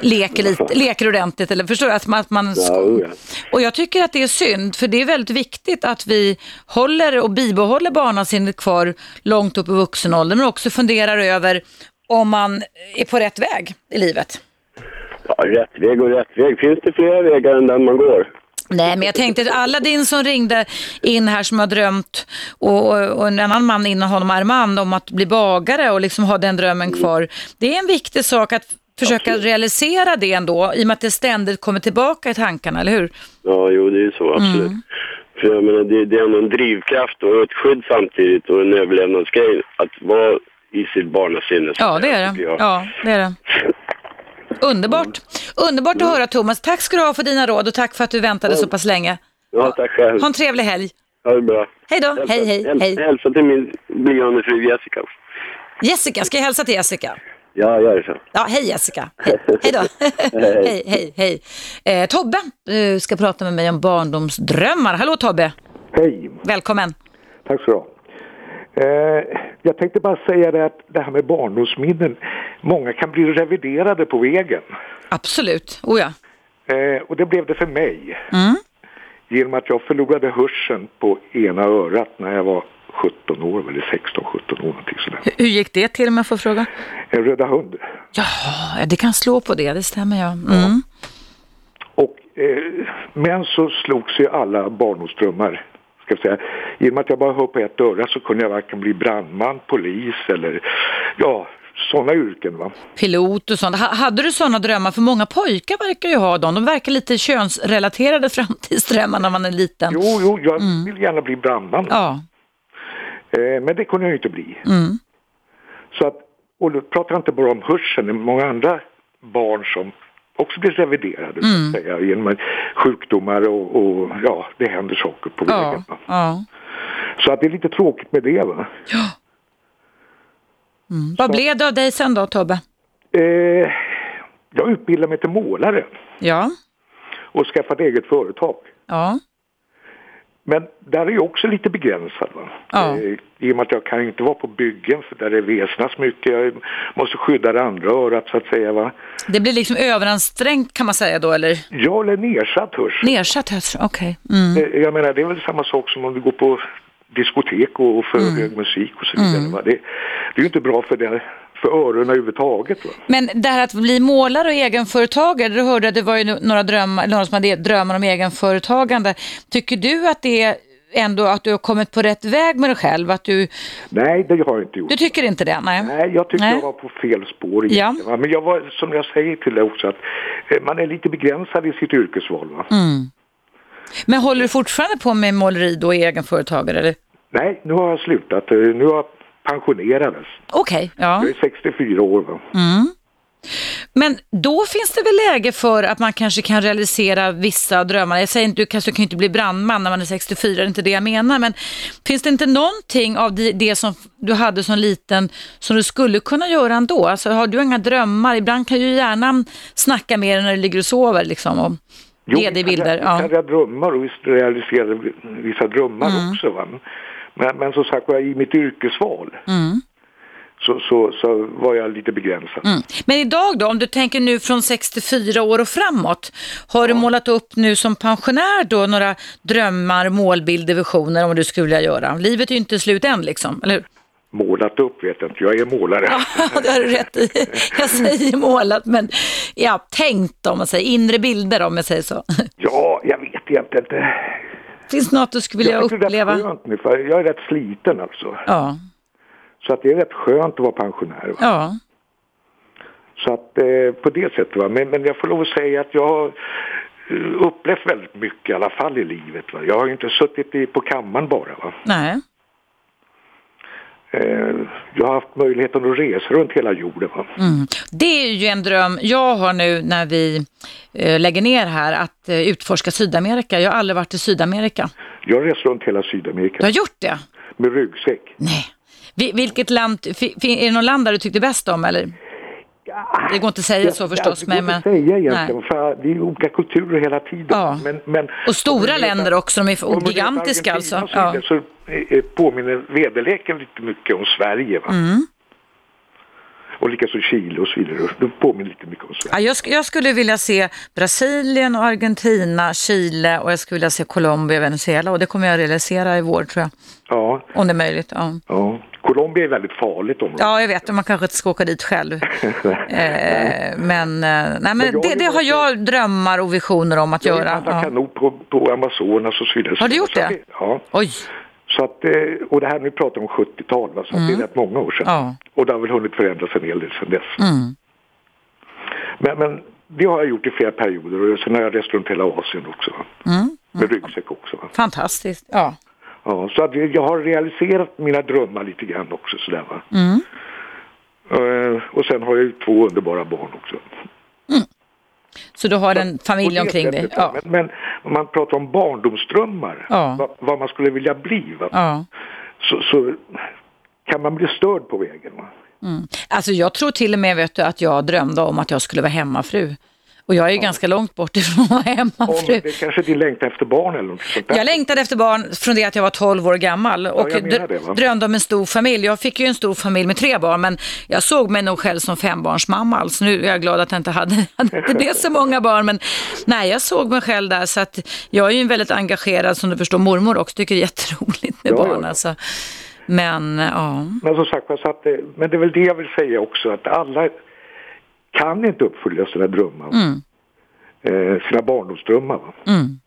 leker, lite, leker ordentligt, eller förstår du? Att man, att man oh ja. Och jag tycker att det är synd, för det är väldigt viktigt att vi håller och bibehåller barnasinnet kvar långt upp i vuxen ålder, men också funderar över om man är på rätt väg i livet. Ja, rätt väg och rätt väg. Finns det flera vägar än den man går? Nej, men jag tänkte att alla din som ringde in här som har drömt och, och, en annan man innan honom, Armand, om att bli bagare och liksom ha den drömmen kvar. Det är en viktig sak att försöka realisera det ändå, i och med att det ständigt kommer tillbaka i tankarna, eller hur? Ja, jo, det är så, absolut. Mm. För jag menar, det, det är ändå en drivkraft och ett skydd samtidigt och en överlevnadsgrej att vara i sitt barnasinne. Ja, det är det. Ja, det är det. Underbart. Underbart att höra Thomas. Tack ska du ha för dina råd och tack för att du väntade så pass länge. Ja, tack själv. Ha en trevlig helg. Ha det bra. Hej då. Hej, hej, Häl- hej. Hälsa till min blivande fru Jessica. Jessica, ska jag hälsa till Jessica? Ja, gör det så. Ja, hej Jessica. Hej, hej då. (laughs) hej, hej, hej. Eh, Tobbe eh, ska prata med mig om barndomsdrömmar. Hallå Tobbe. Hej, Välkommen. tack så du ha. Eh, jag tänkte bara säga det att det här med barndomsminnen, många kan bli reviderade på vägen. Absolut, oh ja. Eh, och det blev det för mig. Mm. Genom att jag förlorade hörseln på ena örat när jag var 17 år, eller 16-17 år någonting sådär. Hur, gick det till om jag får fråga? En röda hund. Ja, det kan slå på det, det stämmer ja. Mm. Eh, men så slogs ju alla barndomsdrömmar. Ska jag säga. Genom att jag bara hör på ett öra så kunde jag varken bli brandman, polis eller ja, sådana yrken va. Pilot och sånt. Ha- Hade du sådana drömmar? För många pojkar verkar ju ha dem. De verkar lite könsrelaterade (laughs) framtidsdrömmar när man är liten. Jo, jo, jag vill gärna bli brandman. Ja. Eh, men det kunde jag ju inte bli. Mm. Så att, och då pratar jag inte bara om hörseln, det är många andra barn som också blir reviderade så Mm. att säga, genom sjukdomar och, och ja, det händer saker på Ja, vägen. Ja. Så att det är lite tråkigt med det. Va? Mm. Vad blev det av dig sen då Tobbe? Eh, jag utbildade mig till målare Ja, och skaffade eget företag. ja, Men där är jag också lite begränsad. Va? Ja. Eh, I och med att jag kan inte vara på byggen för där det väsnas mycket. Jag måste skydda det andra örat så att säga. Va? det blir liksom överansträngt kan man säga då eller? Ja, eller nedsatt hörsel. Nedsatt hörsel, okej. Mm. Eh, Jag menar det är väl samma sak som om du går på diskotek och för Mm. hög musik och så vidare. Va? Det, det är ju inte bra för, det, för öronen överhuvudtaget. Va? Men det här att bli målare och egenföretagare, du hörde att det var ju några, drömmar, några som hade drömmar om egenföretagande. Tycker du att det är ändå att du har kommit på rätt väg med dig själv? Att du, Nej, det har jag inte gjort. du tycker inte det? Nej, Nej, jag tyckte Nej. jag var på fel spår Ja. va? Men jag var, som jag säger till dig också, att eh, man är lite begränsad i sitt yrkesval. Va? Mm. Men håller du fortfarande på med måleri då, egenföretagare? Eller? Nej, nu har jag slutat. Eh, Nu har pensionerades. Okej, ja. Jag är 64 år. Mm. Men då finns det väl läge för att man kanske kan realisera vissa drömmar. Jag säger inte, du kanske kan inte bli brandman när man är 64, det är inte det jag menar. Men finns det inte någonting av det, som du hade som liten som du skulle kunna göra ändå? Alltså har du inga drömmar? Ibland kan ju hjärnan snacka mer när du ligger och sover liksom. Och ge dig bilder. Jag, Ja. jag, jag drömmar och visst realiserade vissa drömmar Mm. också. Va? Men, men som sagt var, i mitt yrkesval Mm. så, så, så var jag lite begränsad. Mm. Men idag då, om du tänker nu från 64 år och framåt, har du målat upp nu som pensionär då några drömmar, målbilder, visioner om vad du skulle vilja göra? Livet är ju inte slut än liksom, eller hur? Målat upp vet jag inte, jag är målare. Ja, (laughs) det har du rätt i. Jag säger målat, men ja, tänkt om man säger, inre bilder om jag säger så. Ja, jag vet egentligen inte. Finns något du skulle vilja uppleva? Det är skönt nu, för jag är rätt sliten alltså. Ja, Så att det är rätt skönt att vara pensionär. Va? ja. Så att eh, på det sättet. Va? Men, men jag får lov att säga att jag har eh, upplevt väldigt mycket i alla fall i livet. Va? Jag har ju inte suttit i, på kammaren bara. Va? Nej. Eh, jag har haft möjligheten att resa runt hela jorden. Mm. Det är ju en dröm jag har nu när vi eh, lägger ner här, att eh, utforska Sydamerika. Jag har aldrig varit i Sydamerika. Jag har rest runt hela Sydamerika Du har gjort det? med ryggsäck. Vi, vilket land, är det någon land där du tyckte bäst om eller? Det går inte att säga så förstås. Det går men, inte att säga egentligen, nej. för det är olika kulturer hela tiden. Ja. Men, men, Och stora länder också, de är gigantiska alltså. och Så, Ja. så eh, påminner väderleken lite mycket om Sverige. Va? Mm. Och likaså Chile och så vidare. Det påminner lite mycket om Sverige. Ja, jag, sk- jag skulle vilja se Brasilien och Argentina, Chile och jag skulle vilja se Colombia och Venezuela och det kommer jag realisera i vår tror jag. Ja, Om det är möjligt. Ja, ja. Colombia är väldigt farligt område. ja jag vet, man kanske inte ska åka dit själv. (laughs) Eh, men eh, nej, men jag det, har det har jag drömmar och visioner om att Jag har göra. vandrat Ja. kanot på, på Amazonas och så vidare. Har du gjort det? Ja. Oj. Så att, eh, och det här nu pratar om 70-tal, va? så att det är rätt många år sedan. Mm. Ja. Och det har väl hunnit förändras en hel del sedan dess. Mm. Men, men det har jag gjort i flera perioder och sen har jag rest runt hela Asien också. Mm. Med ryggsäck också. Fantastiskt. Ja. Ja, så att jag har realiserat mina drömmar lite grann också. Sådär, va? Mm. Eh, och sen har jag ju två underbara barn också. Så du har en familj omkring dig? Ja. Men, men om man pratar om barndomsdrömmar, Ja. vad, vad man skulle vilja bli, va? ja. Så, så kan man bli störd på vägen. Va? Mm. Alltså jag tror till och med vet du, att jag drömde om att jag skulle vara hemmafru. Och jag är ju ganska långt bort (laughs) ifrån att vara Om hemmafru. det kanske din längtan efter barn eller något sånt där. Jag längtade efter barn från det att jag var 12 år gammal och dr- det, drömde om en stor familj. Jag fick ju en stor familj med tre barn men jag såg mig nog själv som fembarnsmamma. Alltså nu är jag glad att jag inte hade, (laughs) hade det så många barn. Men nej, jag såg mig själv där så att jag är ju en väldigt engagerad, som du förstår, mormor också. Tycker det är jätteroligt med Ja, ja, barn. ja. Alltså. Men ja, Men som sagt, så att, men det är väl det jag vill säga också, att alla kan inte uppfylla sina drömmar. mm, Eh, sina barndomsdrömmar. Mm.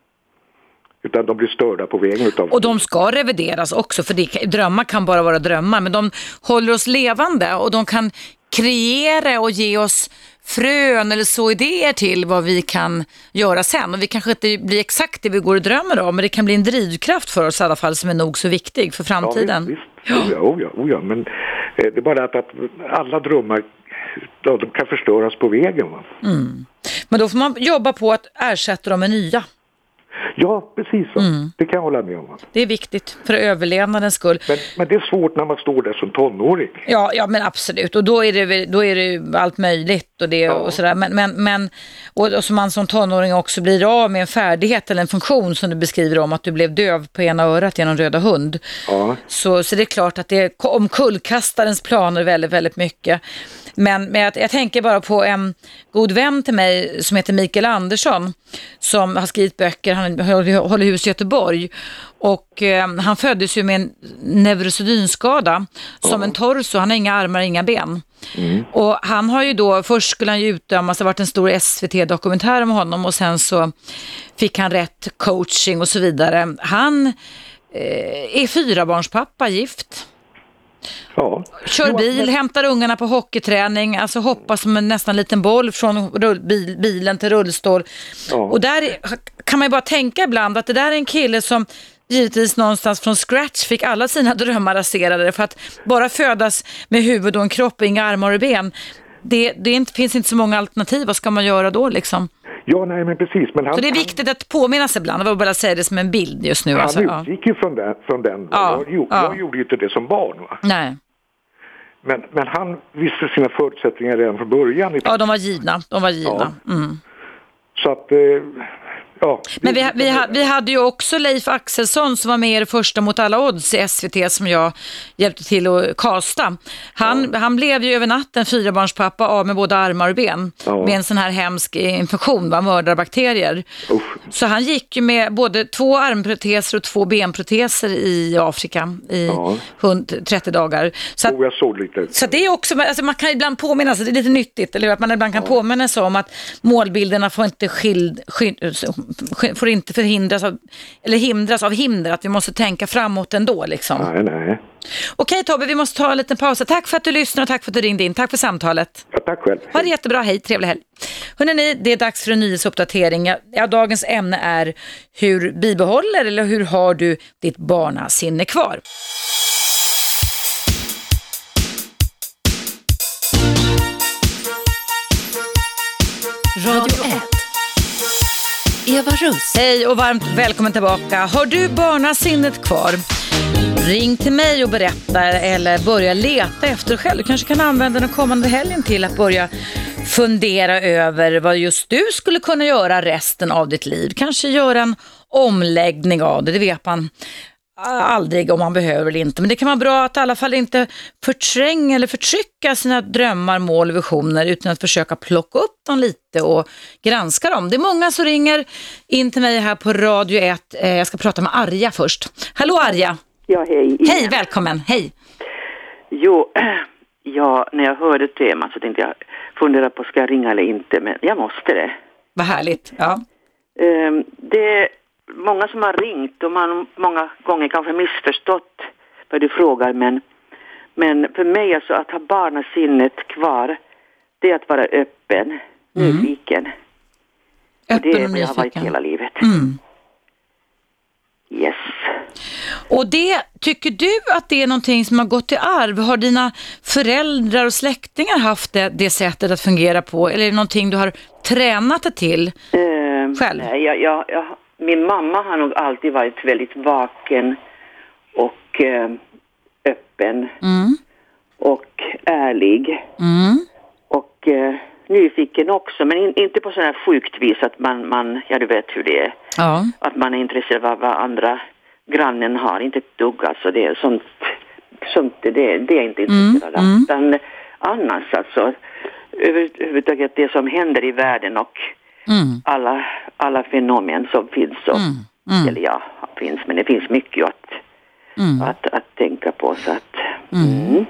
Utan de blir störda på vägen utav Och de ska revideras också, för det, drömmar kan bara vara drömmar, men de håller oss levande och de kan kreera och ge oss frön eller så idéer till vad vi kan göra sen. Och vi kanske inte blir exakt det vi går och drömmer om, men det kan bli en drivkraft för oss i alla fall som är nog så viktig för framtiden. Ja, visst, visst. Oh, ja, oh, ja, oh, ja. Men eh, det är bara att, att alla drömmar ja, de kan förstöras på vägen. Va? Mm. Men då får man jobba på att ersätta dem med nya. Ja, precis så. Mm. Det kan jag hålla med om. Det är viktigt för överlevnadens skull. Men, men det är svårt när man står där som tonåring. Ja, ja men absolut. Och då är det, då är det allt möjligt och, det, och sådär. Men, men, men och, och som man som tonåring också blir av med en färdighet eller en funktion som du beskriver om att du blev döv på ena örat genom röda hund. Ja. Så, så det är klart att det omkullkastar ens planer väldigt, väldigt mycket. Men, men jag, jag tänker bara på en god vän till mig som heter Mikael Andersson som har skrivit böcker, han håller hus i Göteborg och eh, han föddes ju med en neurosedynskada som en torso, han har inga armar, inga ben. Och han har ju då, först skulle han ju utdömas, det har varit en stor SVT-dokumentär om honom och sen så fick han rätt coaching och så vidare. Han eh, är fyrabarnspappa, gift. Ja. Kör bil, hämtar ungarna på hockeyträning, alltså hoppar som en nästan liten boll från bil, bilen till rullstol. Och där är- kan man ju bara tänka ibland att det där är en kille som givetvis någonstans från scratch fick alla sina (laughs) drömmar raserade för att bara födas med huvud och en kropp och inga armar och ben. Det, det finns inte så många alternativ, vad ska man göra då liksom? Ja, nej men precis. Men han, Så det är viktigt att påminna sig ibland, jag bara säga det som en bild just nu. han Alltså, ja. utgick ju från den. Från den. Ja, jag, ja. jag gjorde ju inte det som barn. Va? Nej. Men, men han visste sina förutsättningar redan från början. Ja, de var givna. De var givna. Mm. Så att, eh, ja. Men vi, vi, vi hade ju också Leif Axelsson som var med i det första Mot alla odds i SVT som jag hjälpte till att kasta. Han, han blev ju över natten fyrabarnspappa av med både armar och ben Ja. med en sån här hemsk infektion, va? mördarbakterier. Så han gick ju med både två armproteser och två benproteser i Afrika i Ja. 100 30 dagar. Så att, Och jag såg lite. så det är också, alltså man kan ibland påminna sig, det är lite nyttigt, eller hur? att man ibland kan påminna sig om att målbilderna får inte, skild, skild, sk- får inte förhindras av, eller hindras av hinder, att vi måste tänka framåt ändå liksom. Nej, nej. Okej Tobbe, vi måste ta en liten paus. Tack för att du lyssnade och tack för att du ringde in. Tack för samtalet. Ja, tack själv. Ha det jättebra, hej, trevlig helg. Hörrni, det är dags för en nyhetsuppdatering. Ja, Ja, dagens ämne är hur bibehåller eller hur har du ditt barnasinne kvar? Radio 1. Eva Russ. Hej och varmt välkommen tillbaka. Har du barnasinnet kvar? Ring till mig och berätta eller börja leta efter själv. Du kanske kan använda den kommande helgen till att börja fundera över vad just du skulle kunna göra resten av ditt liv. Kanske göra en omläggning av det, det vet man aldrig om man behöver eller inte. Men det kan vara bra att i alla fall inte förtränga eller förtrycka sina drömmar, mål och visioner utan att försöka plocka upp dem lite och granska dem. Det är många som ringer in till mig här på Radio 1. Eh, Jag ska prata med Arja först. Hallå Arja! Ja, hej. Hej, välkommen. Hej! Jo, (clears throat) ja, när jag hörde temat så tänkte jag fundera på ska jag ringa eller inte, men jag måste det. Vad härligt. Ja. Ehm, Det många som har ringt och man många gånger kanske missförstått vad du frågar, men, men för mig alltså att ha barnasinnet kvar, det är att vara öppen, nyfiken. Och det Öppen är och det jag har varit nyfiken. hela livet. Mm. Yes. Och det, tycker du att det är någonting som har gått i arv? Har dina föräldrar och släktingar haft det, det sättet att fungera på? Eller är det någonting du har tränat dig till Ehm, själv? Nej, jag, jag, jag, min mamma har nog alltid varit väldigt vaken och eh, öppen Mm. och ärlig Mm. och eh, nyfiken också, men in, inte på sån här sjukt vis att man, man, ja du vet hur det är, Ja. att man är intresserad av vad andra grannen har, inte ett dugg alltså, det är sånt, sånt det, det är jag inte intresserad av. mm. Utan annars alltså, över- överhuvudtaget det som händer i världen och Mm. alla, alla fenomen som finns. Och, Mm. Eller ja, finns, men det finns mycket att, Mm. att, att tänka på. Så att, Mm.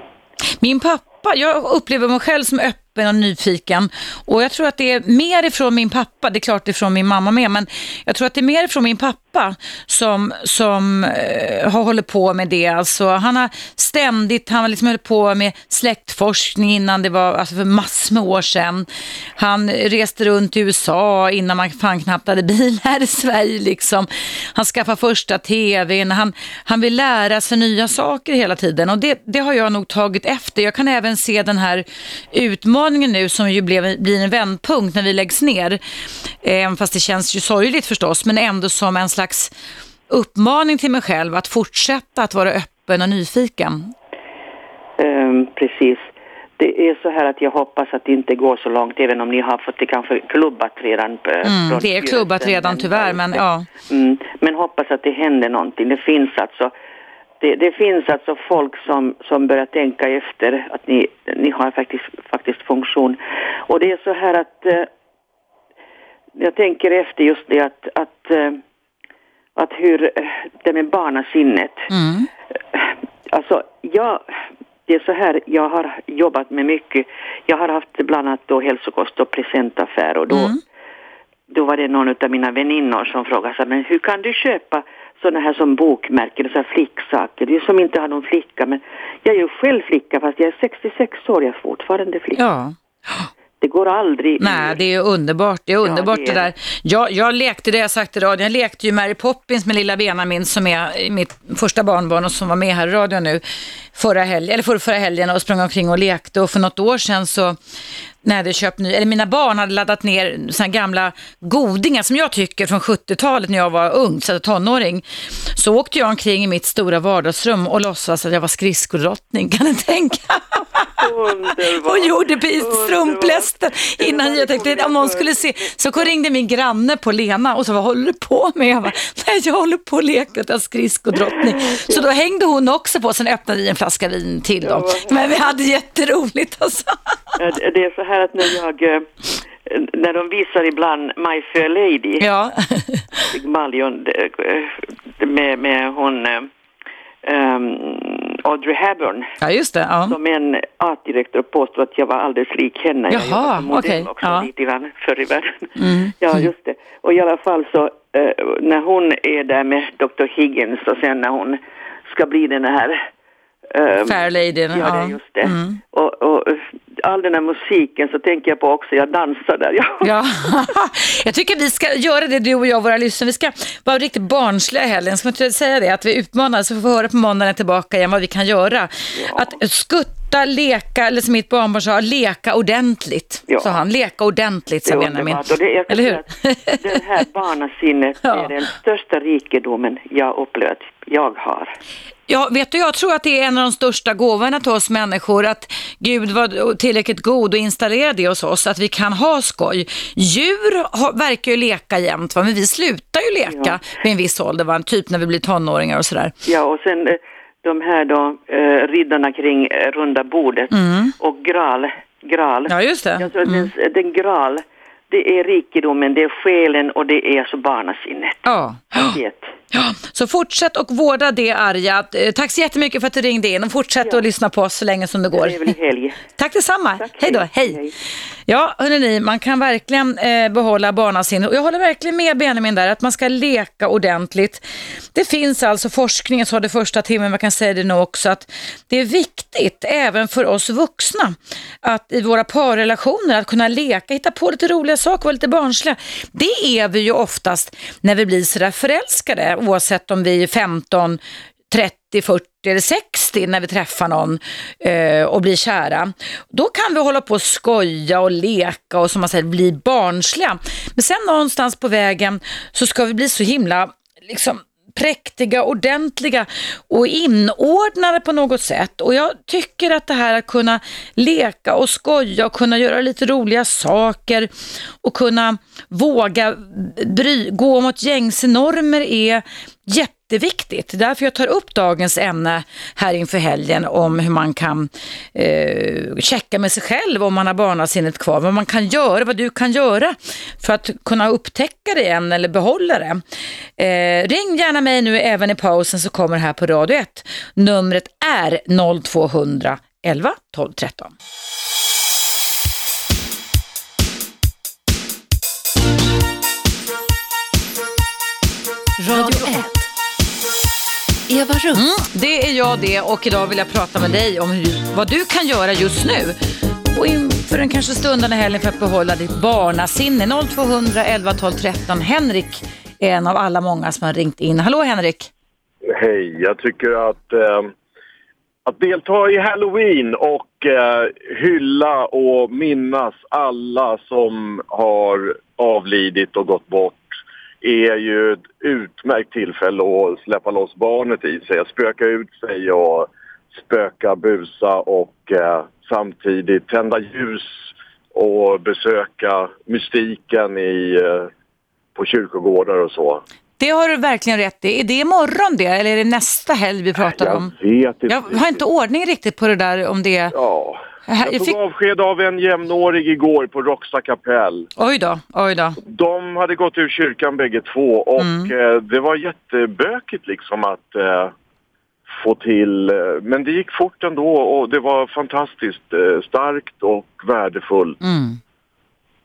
Min pappa, jag upplever mig själv som öppen och nyfiken och jag tror att det är mer ifrån min pappa, det är klart det är från min mamma med, men jag tror att det är mer ifrån min pappa pappa som, som eh, har hållit på med det. Alltså, han har ständigt, han har liksom hållit på med släktforskning innan det var, alltså för massor med år sedan. Han reste runt i USA innan man fan knappt hade bil här i Sverige liksom. Han skaffade första tvn, han, han vill lära sig nya saker hela tiden och det, det har jag nog tagit efter. Jag kan även se den här utmaningen nu som ju blev, blir en vändpunkt när vi läggs ner. Även fast det känns ju sorgligt förstås, men ändå som en slags uppmaning till mig själv att fortsätta att vara öppen och nyfiken. Ehm, precis. Det är så här att jag hoppas att det inte går så långt, även om ni har fått det kanske klubbat redan. eh, Mm, det är klubbat redan tyvärr, men ja. Mm, men hoppas att det händer någonting. Det finns alltså det, det finns alltså folk som, som börjar tänka efter att ni, ni har faktiskt, faktiskt funktion. Och det är så här att eh, jag tänker efter just det att, att, eh, att hur eh, det med barnasinnet. Mm. Alltså, jag, det är så här, jag har jobbat med mycket. Jag har haft bland annat då hälsokost och presentaffär och då, då var det någon av mina väninnor som frågade så men hur kan du köpa sådana här som bokmärken och så flicksaker? Det är som inte har någon flicka, men jag är ju själv flicka fast jag är 66 år, jag är fortfarande flicka. Ja. Det går aldrig Nej, det är underbart. Det är underbart det det, är där. Jag, jag lekte, det jag sagt i radion, jag lekte ju Mary Poppins med lilla Benjamin som är mitt första barnbarn och som var med här i radion nu förra helgen, eller förra, förra helgen och sprang omkring och lekte och för något år sedan så när jag hade köpt ny, eller mina barn hade laddat ner såna gamla godingar som jag tycker från 70-talet när jag var ung, så tonåring. Så åkte jag omkring i mitt stora vardagsrum och låtsades att jag var skridskodrottning, kan du tänka? och gjorde strumplästen innan jag tänkte om någon skulle se. Så ringde min granne på Lena och så vad håller du på med? Jag bara, nej jag håller på att leka att jag är skridskodrottning. Så då hängde hon också på, sen öppnade vi en flaska vin till dem. Men vi hade jätteroligt alltså. Ja, Det är så här att när jag, eh, när de visar ibland My Fair Lady, ja. Pygmalion, eh, med, med hon ehm, Audrey Hepburn, Ja, just det. Ja. som en artdirektör påstod att jag var alldeles lik henne. jag Jaha, jobbade som modell okej, också ja. lite grann förr i världen. Mm. Ja, just det. Och i alla fall så, eh, när hon är där med Dr. Higgins och sen när hon ska bli den här ehm, Fair Lady. Ja, det ja. just det. Mm. Och, och all den här musiken så tänker jag på också, jag dansar där. Ja. Ja, (laughs) jag tycker vi ska göra det du och jag våra lyssnare. Vi ska vara riktigt barnsliga i helgen. Ska man inte säga det? Att vi utmanar så får vi höra på måndagen tillbaka igen vad vi kan göra. Att skutta, leka, eller som mitt barnbarn sa, leka ordentligt. Ja. Sa han, leka ordentligt sa Benjamin. Eller hur? Det här barnasinnet (laughs) Ja. är den största rikedomen jag upplevt jag har. Ja, vet du, jag tror att det är en av de största gåvorna till oss människor, att Gud var tillräckligt god och installerade det hos oss, att vi kan ha skoj. Djur har, verkar ju leka jämt, va? men vi slutar ju leka vid en viss ålder, va? typ när vi blir tonåringar och sådär. Ja, och sen eh, de här då eh, riddarna kring eh, runda bordet Mm. och gral. gral. Ja, just det. Att Mm. den, den gral, det är rikedomen, det är själen och det är alltså barnasinnet. Ja. Paket. Ja, så fortsätt och vårda det Arja. Eh, Tack så jättemycket för att du ringde in och fortsätt att lyssna på oss så länge som det går. Trevlig helg. (laughs) Tack detsamma. hej då. Hej. Ja, hörrni, man kan verkligen eh, behålla barnasinnet. Och jag håller verkligen med Benjamin där, att man ska leka ordentligt. Det finns alltså forskning, jag sa det första timmen, man kan säga det nu också, att det är viktigt även för oss vuxna att i våra parrelationer att kunna leka, hitta på lite roliga saker, vara lite barnsliga. Det är vi ju oftast när vi blir sådär förälskade, oavsett om vi är 15, 30, 40 eller 60 när vi träffar någon eh, och blir kära. Då kan vi hålla på och skoja och leka och som man säger bli barnsliga. Men sen någonstans på vägen så ska vi bli så himla liksom präktiga, ordentliga och inordnade på något sätt. Och jag tycker att det här att kunna leka och skoja och kunna göra lite roliga saker och kunna våga bry, gå mot gängse normer är jätteviktigt. Därför jag tar upp dagens ämne här inför helgen om hur man kan eh, checka med sig själv om man har barnasinnet kvar. Vad man kan göra, vad du kan göra för att kunna upptäcka det igen eller behålla det. Eh, ring gärna mig nu även i pausen så kommer det här på Radio 1. Numret är 0200 11 12 13. Radio 1. Eva Russ. Mm, det är jag det och idag vill jag prata med dig om hur, vad du kan göra just nu och inför den kanske stundande helgen för att behålla ditt barnasinne. 0200 11 12 13. Henrik är en av alla många som har ringt in. Hallå Henrik! Hej, jag tycker att eh, att delta i Halloween och eh, hylla och minnas alla som har avlidit och gått bort är ju ett utmärkt tillfälle att släppa loss barnet i sig, spöka ut sig och spöka, busa och eh, samtidigt tända ljus och besöka mystiken i, eh, på kyrkogårdar och så. Det har du verkligen rätt i. Är det imorgon det eller är det nästa helg vi pratar Jag om? vet inte. Jag har inte ordning riktigt på det där om det är... Ja. Jag tog fick... avsked av en jämnårig igår på Råcksta kapell. Oj då, oj då. De hade gått ur kyrkan bägge två och Mm. eh, det var jättebökigt liksom att eh, få till. Eh, men det gick fort ändå och det var fantastiskt eh, starkt och värdefullt. Mm.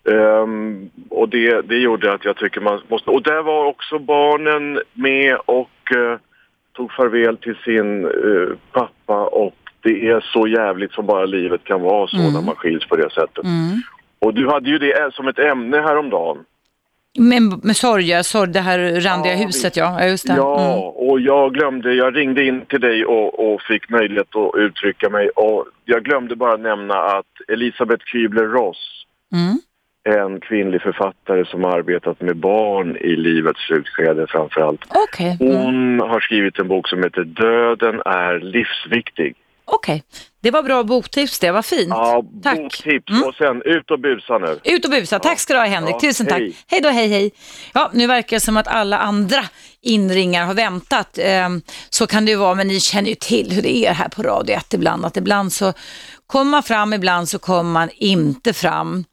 Ehm, och det, det gjorde att jag tycker man måste... Och där var också barnen med och tog farväl till sin pappa och det är så jävligt som bara livet kan vara så Mm. när man skiljs på det sättet. Mm. Och du hade ju det som ett ämne häromdagen. Med, med sorg, sorg, det här randiga huset ja. Ja, just det. Ja, Mm. och jag glömde, jag ringde in till dig och, och fick möjlighet att uttrycka mig och jag glömde bara nämna att Elisabeth Kübler-Ross, Mm. en kvinnlig författare som har arbetat med barn i livets slutskede framförallt. Okej. Mm. Hon har skrivit en bok som heter Döden är livsviktig. Okej, det var bra boktips det, vad fint. Ja, Tack. boktips. Och sen ut och busa nu. Ut och busa. Tack ska du ha Henrik. Ja, Tusen tack. hej. Hej då, hej hej. Ja, nu verkar det som att alla andra inringar har väntat. Ehm, Så kan det ju vara, men ni känner ju till hur det är här på Radio 1 ibland. Att ibland så kommer man fram, ibland så kommer man inte fram.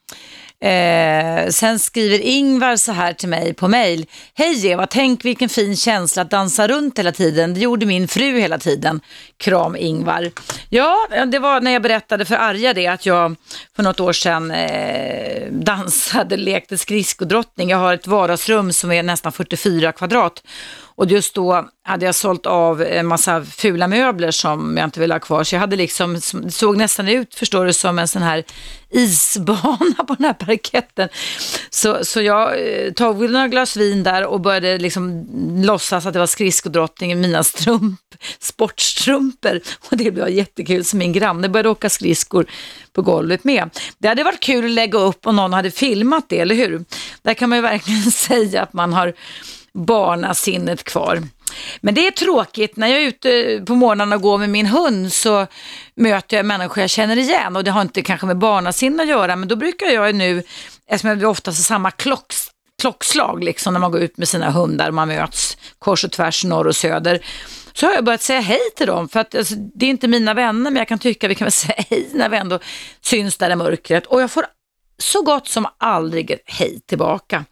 Eh, sen skriver Ingvar så här till mig på mail. Hej Eva, tänk vilken fin känsla att dansa runt hela tiden. Det gjorde min fru hela tiden. Kram Ingvar. Ja, det var när jag berättade för Arja det att jag för något år sedan eh, dansade, lekte skridskodrottning. Jag har ett vardagsrum som är nästan 44 kvadrat. Och just då hade jag sålt av en massa fula möbler som jag inte ville ha kvar. Så jag hade liksom, det såg nästan ut, förstår du, som en sån här isbana på den här parketten. Så, så jag eh, tog några glas vin där och började liksom låtsas att det var skridskodrottning i mina strump, sportstrumpor. Och det blev jättekul, så min granne började åka skridskor på golvet med. Det hade varit kul att lägga upp om någon hade filmat det, eller hur? Där kan man ju verkligen (laughs) säga att man har barnasinnet kvar. Men det är tråkigt, när jag är ute på morgonen och går med min hund så möter jag människor jag känner igen och det har inte kanske med barnasinne att göra men då brukar jag nu, eftersom det oftast är samma klock, klockslag liksom när man går ut med sina hundar och man möts kors och tvärs norr och söder så har jag börjat säga hej till dem för att alltså, det är inte mina vänner men jag kan tycka vi kan väl (laughs) säga hej när vi ändå syns där i mörkret och jag får så gott som aldrig ett hej tillbaka.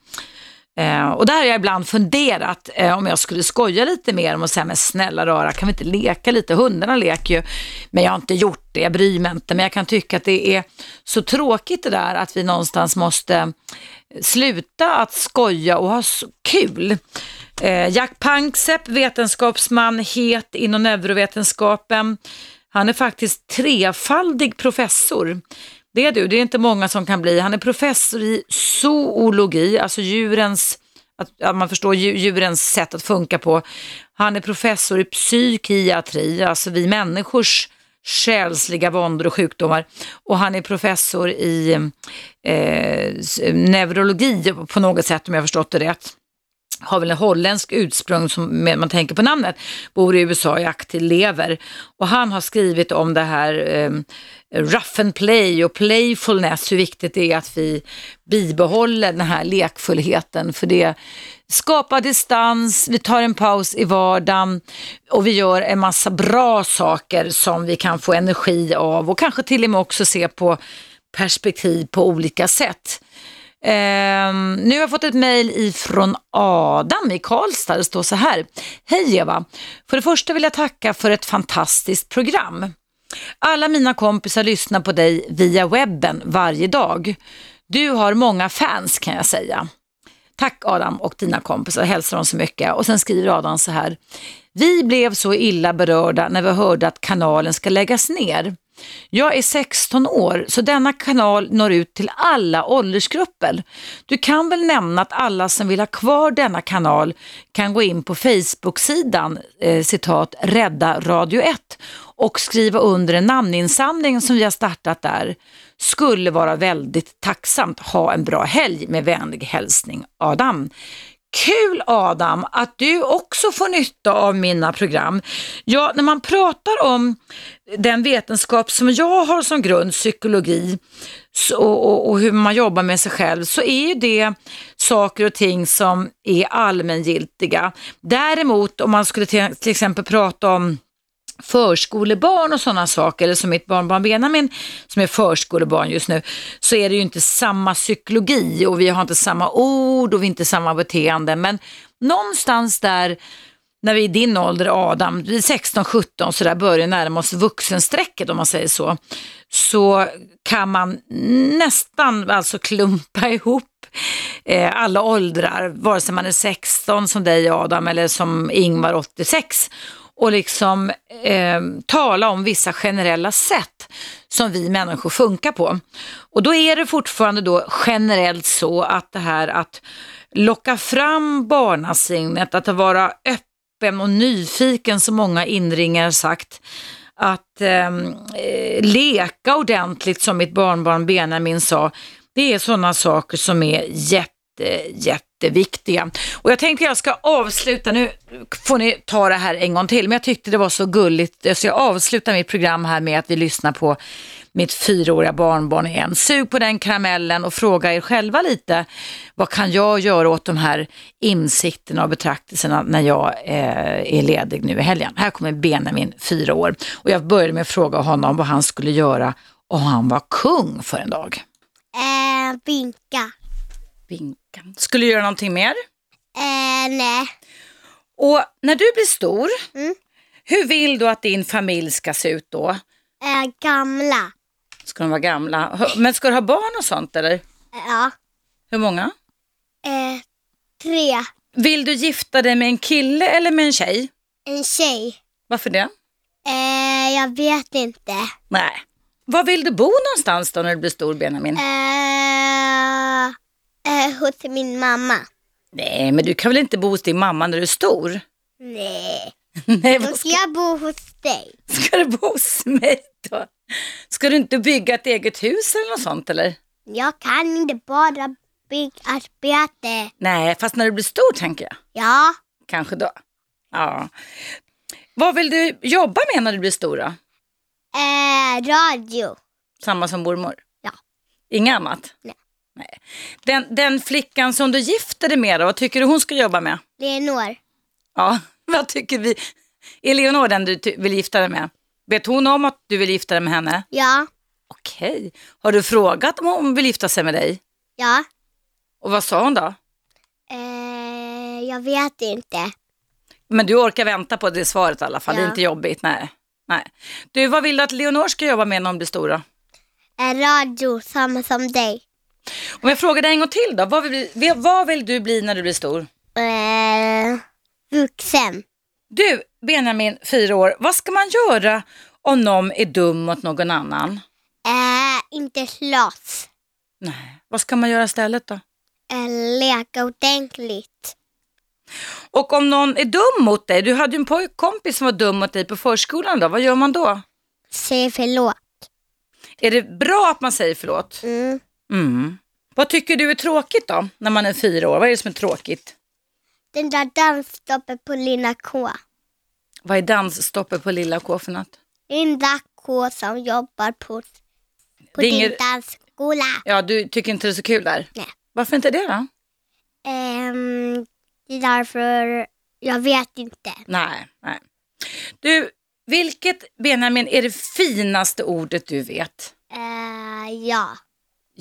Eh, och där har jag ibland funderat eh, om jag skulle skoja lite mer om och säga, men snälla rara, kan vi inte leka lite? Hundarna leker ju, men jag har inte gjort det, jag bryr mig inte. Men jag kan tycka att det är så tråkigt det där att vi någonstans måste eh, sluta att skoja och ha så kul. Eh, Jack Panksepp, vetenskapsman, het inom neurovetenskapen. Han är faktiskt trefaldig professor. Det är du, det är inte många som kan bli. Han är professor i zoologi, alltså djurens, att, att man förstår djurens sätt att funka på. Han är professor i psykiatri, alltså vi människors själsliga våndor och sjukdomar. Och han är professor i eh, neurologi på något sätt om jag förstått det rätt har väl en holländsk ursprung som man tänker på namnet, bor i USA i aktiv lever. Och han har skrivit om det här eh, rough and play och playfulness, hur viktigt det är att vi bibehåller den här lekfullheten. För det skapar distans, vi tar en paus i vardagen och vi gör en massa bra saker som vi kan få energi av och kanske till och med också se på perspektiv på olika sätt. Ehm, nu har jag fått ett mejl ifrån Adam i Karlstad. Det står så här. Hej Eva! För det första vill jag tacka för ett fantastiskt program. Alla mina kompisar lyssnar på dig via webben varje dag. Du har många fans kan jag säga. Tack Adam och dina kompisar, hälsar dem så mycket. Och sen skriver Adam så här. Vi blev så illa berörda när vi hörde att kanalen ska läggas ner. Jag är 16 år, så denna kanal når ut till alla åldersgrupper. Du kan väl nämna att alla som vill ha kvar denna kanal kan gå in på Facebook-sidan, eh, citat, Rädda Radio 1 och skriva under en namninsamling som vi har startat där. Skulle vara väldigt tacksamt. Ha en bra helg med vänlig hälsning Adam. Kul Adam att du också får nytta av mina program. Ja, när man pratar om den vetenskap som jag har som grund, psykologi så, och, och, hur man jobbar med sig själv, så är ju det saker och ting som är allmängiltiga. Däremot om man skulle till, till exempel prata om förskolebarn och sådana saker, eller som mitt barnbarn Benjamin som är förskolebarn just nu, så är det ju inte samma psykologi och vi har inte samma ord och vi har inte samma beteende. Men någonstans där, när vi är i din ålder Adam, vi är 16-17 så där börjar närma oss vuxenstrecket om man säger så, så kan man nästan alltså klumpa ihop eh, alla åldrar, vare sig man är 16 som dig Adam eller som Ingvar 86 och liksom eh, tala om vissa generella sätt som vi människor funkar på. Och då är det fortfarande då generellt så att det här att locka fram barnasignet, att vara öppen och nyfiken som många inringare sagt, att ehm, eh, leka ordentligt som mitt barnbarn Benjamin sa, det är sådana saker som är jätte Eh, jätteviktiga. Och jag tänkte jag ska avsluta, nu får ni ta det här en gång till, men jag tyckte det var så gulligt eh, så jag avslutar mitt program här med att vi lyssnar på mitt fyraåriga barnbarn igen. Sug på den karamellen och fråga er själva lite, vad kan jag göra åt de här insikterna och betraktelserna när jag eh, är ledig nu i helgen? Här kommer Benjamin, fyra år. Och jag började med att fråga honom vad han skulle göra om han var kung för en dag. Eh, vinka. Vinka. Skulle du göra någonting mer? Eh, nej. Och när du blir stor, Mm. hur vill du att din familj ska se ut då? Eh, gamla. Ska de vara gamla? Men ska du ha barn och sånt eller? Ja. Hur många? Eh, tre. Vill du gifta dig med en kille eller med en tjej? En tjej. Varför det? Eh, jag vet inte. Nej. Var vill du bo någonstans då när du blir stor Benjamin? Eh, eh, hos min mamma. Nej, men du kan väl inte bo hos din mamma när du är stor? Nej. (laughs) Nej, Då ska jag bo hos dig. ska du bo hos mig då? Ska du inte bygga ett eget hus eller något sånt eller? Jag kan inte bara byggarbete. Nej, fast när du blir stor tänker jag. Ja. Kanske då. Ja. Vad vill du jobba med när du blir stor då? Eh, radio. Samma som mormor? Ja. Inget annat? Nej. Nej. Den, den flickan som du gifte dig med då, vad tycker du hon ska jobba med? Leonor. Ja, (laughs) vad tycker vi? Är Leonor den du vill gifta dig med? Vet hon om att du vill gifta dig med henne? Ja. Okej. Har du frågat om hon vill gifta sig med dig? Ja. Och vad sa hon då? Eh, jag vet inte. Men du orkar vänta på det svaret i alla fall, det är Ja. inte jobbigt. Nej. Nej. Du, vad vill du att Leonor ska jobba med när hon blir stor då? Eh, radio, samma som dig. Om jag frågar dig en gång till då, vad vill, vi- vad vill du bli när du blir stor? Eh, vuxen. Du, Benjamin, fyra år, vad ska man göra om någon är dum mot någon annan? Eh, inte slåss. Nej. Vad ska man göra istället då? Eh, leka ordentligt. Och om någon är dum mot dig, du hade ju en pojkkompis som var dum mot dig på förskolan då, vad gör man då? Säg förlåt. Är det bra att man säger förlåt? Mm. Mm. Vad tycker du är tråkigt då, när man är fyra år? Vad är det som är tråkigt? Den där dansstoppet på Lilla K. Vad är dansstoppet på Lilla K för något? Linda K som jobbar på, på Det är din ingen- dansskola. Ja, du tycker inte det är så kul där? Nej. Varför inte det då? Ehm, det är därför jag vet inte. Nej, nej. Du, vilket Benjamin är det finaste ordet du vet? Eh, ja.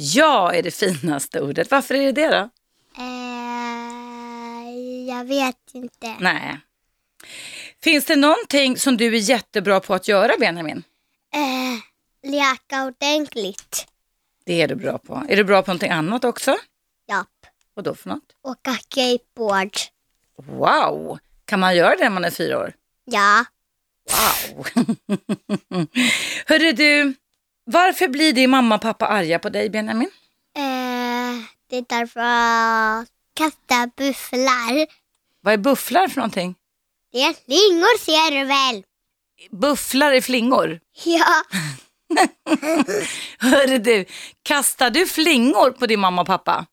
Ja är det finaste ordet. Varför är det det då? Eh, jag vet inte. Nej. Finns det någonting som du är jättebra på att göra Benjamin? Eh, leka ordentligt. Det är du bra på. Är du bra på någonting annat också? Ja. Vad då för något? Åka skateboard. Wow! Kan man göra det när man är fyra år? Ja. Wow! (laughs) Hörru du, varför blir din mamma och pappa arga på dig Benjamin? Eh, det är därför jag kastar bufflar. Vad är bufflar för någonting? Det är flingor ser du väl? Bufflar är flingor? (laughs) Ja. Hörru du, kastar du flingor på din mamma och pappa?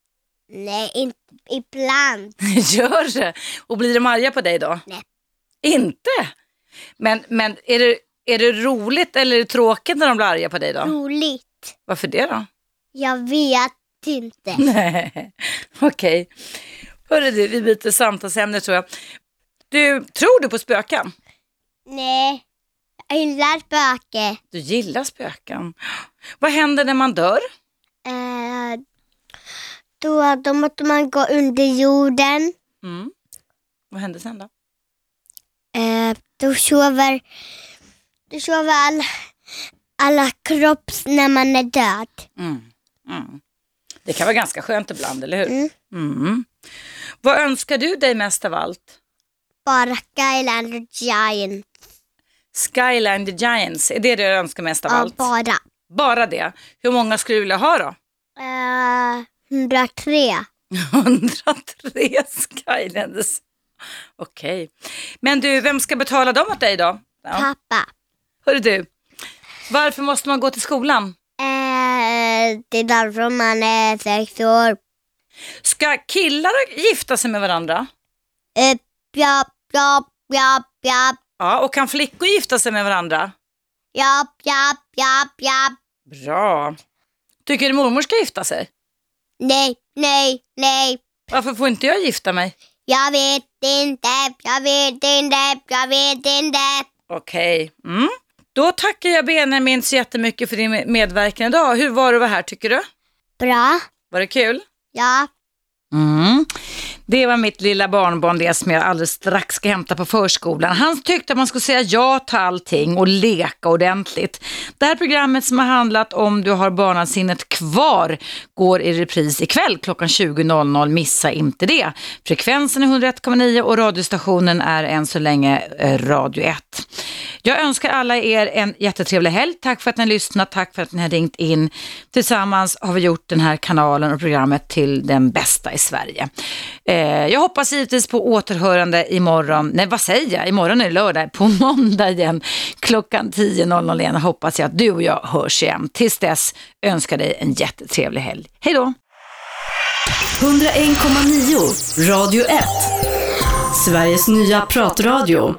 Nej, inte ibland. (laughs) Gör det? Och blir de arga på dig då? Nej. Inte? Men, men är, det, är det roligt eller är det tråkigt när de blir arga på dig då? Roligt. Varför det då? Jag vet inte. (laughs) Nej, okej. Hörru du, vi byter samtalsämne tror jag. Du, tror du på spöken? Nej, jag gillar spöke. Du gillar spöken. Vad händer när man dör? Eh, då, då måste man gå under jorden. Mm. Vad händer sen då? Eh, då sover, då sover all, alla kropps när man är död. Mm. Mm. Det kan vara ganska skönt ibland, eller hur? Mm. Mm. Vad önskar du dig mest av allt? Bara Skylander Giant. Skyline the Giants, är det det du önskar mest av Ja, allt? bara. Bara det? Hur många skulle du vilja ha då? Eh, 103. 103 (laughs) Skylanders. Okej. Men du, vem ska betala dem åt dig då? Ja. Pappa. Hörru du, varför måste man gå till skolan? Eh, det är därför man är sex år. Ska killar gifta sig med varandra? Eh, japp, japp, japp, japp, Ja, och kan flickor gifta sig med varandra? japp, japp, japp, japp. Bra. Tycker du mormor ska gifta sig? Nej, nej, nej. Varför får inte jag gifta mig? Jag vet inte, jag vet inte, jag vet inte. Okej. Mm. Då tackar jag Benjamin så jättemycket för din medverkan idag. Hur var det att vara här tycker du? Bra. Var det kul? Ja. Mm. Det var mitt lilla barnbarn, det som jag alldeles strax ska hämta på förskolan. Han tyckte att man skulle säga ja till allting och leka ordentligt. Det här programmet som har handlat om du har barnasinnet kvar går i repris ikväll klockan 20.00. Missa inte det. Frekvensen är 101,9 och radiostationen är än så länge eh, Radio 1. Jag önskar alla er en jättetrevlig helg. Tack för att ni har lyssnat, tack för att ni har ringt in. Tillsammans har vi gjort den här kanalen och programmet till den bästa i Sverige. Eh, Eh, jag hoppas givetvis på återhörande imorgon. Nej, vad säger jag? Imorgon är det lördag. På måndag igen klockan 10.00 igen hoppas jag att du och jag hörs igen. Tills dess önskar dig en jättetrevlig helg. Hej då! 101,9 Radio 1 Sveriges nya pratradio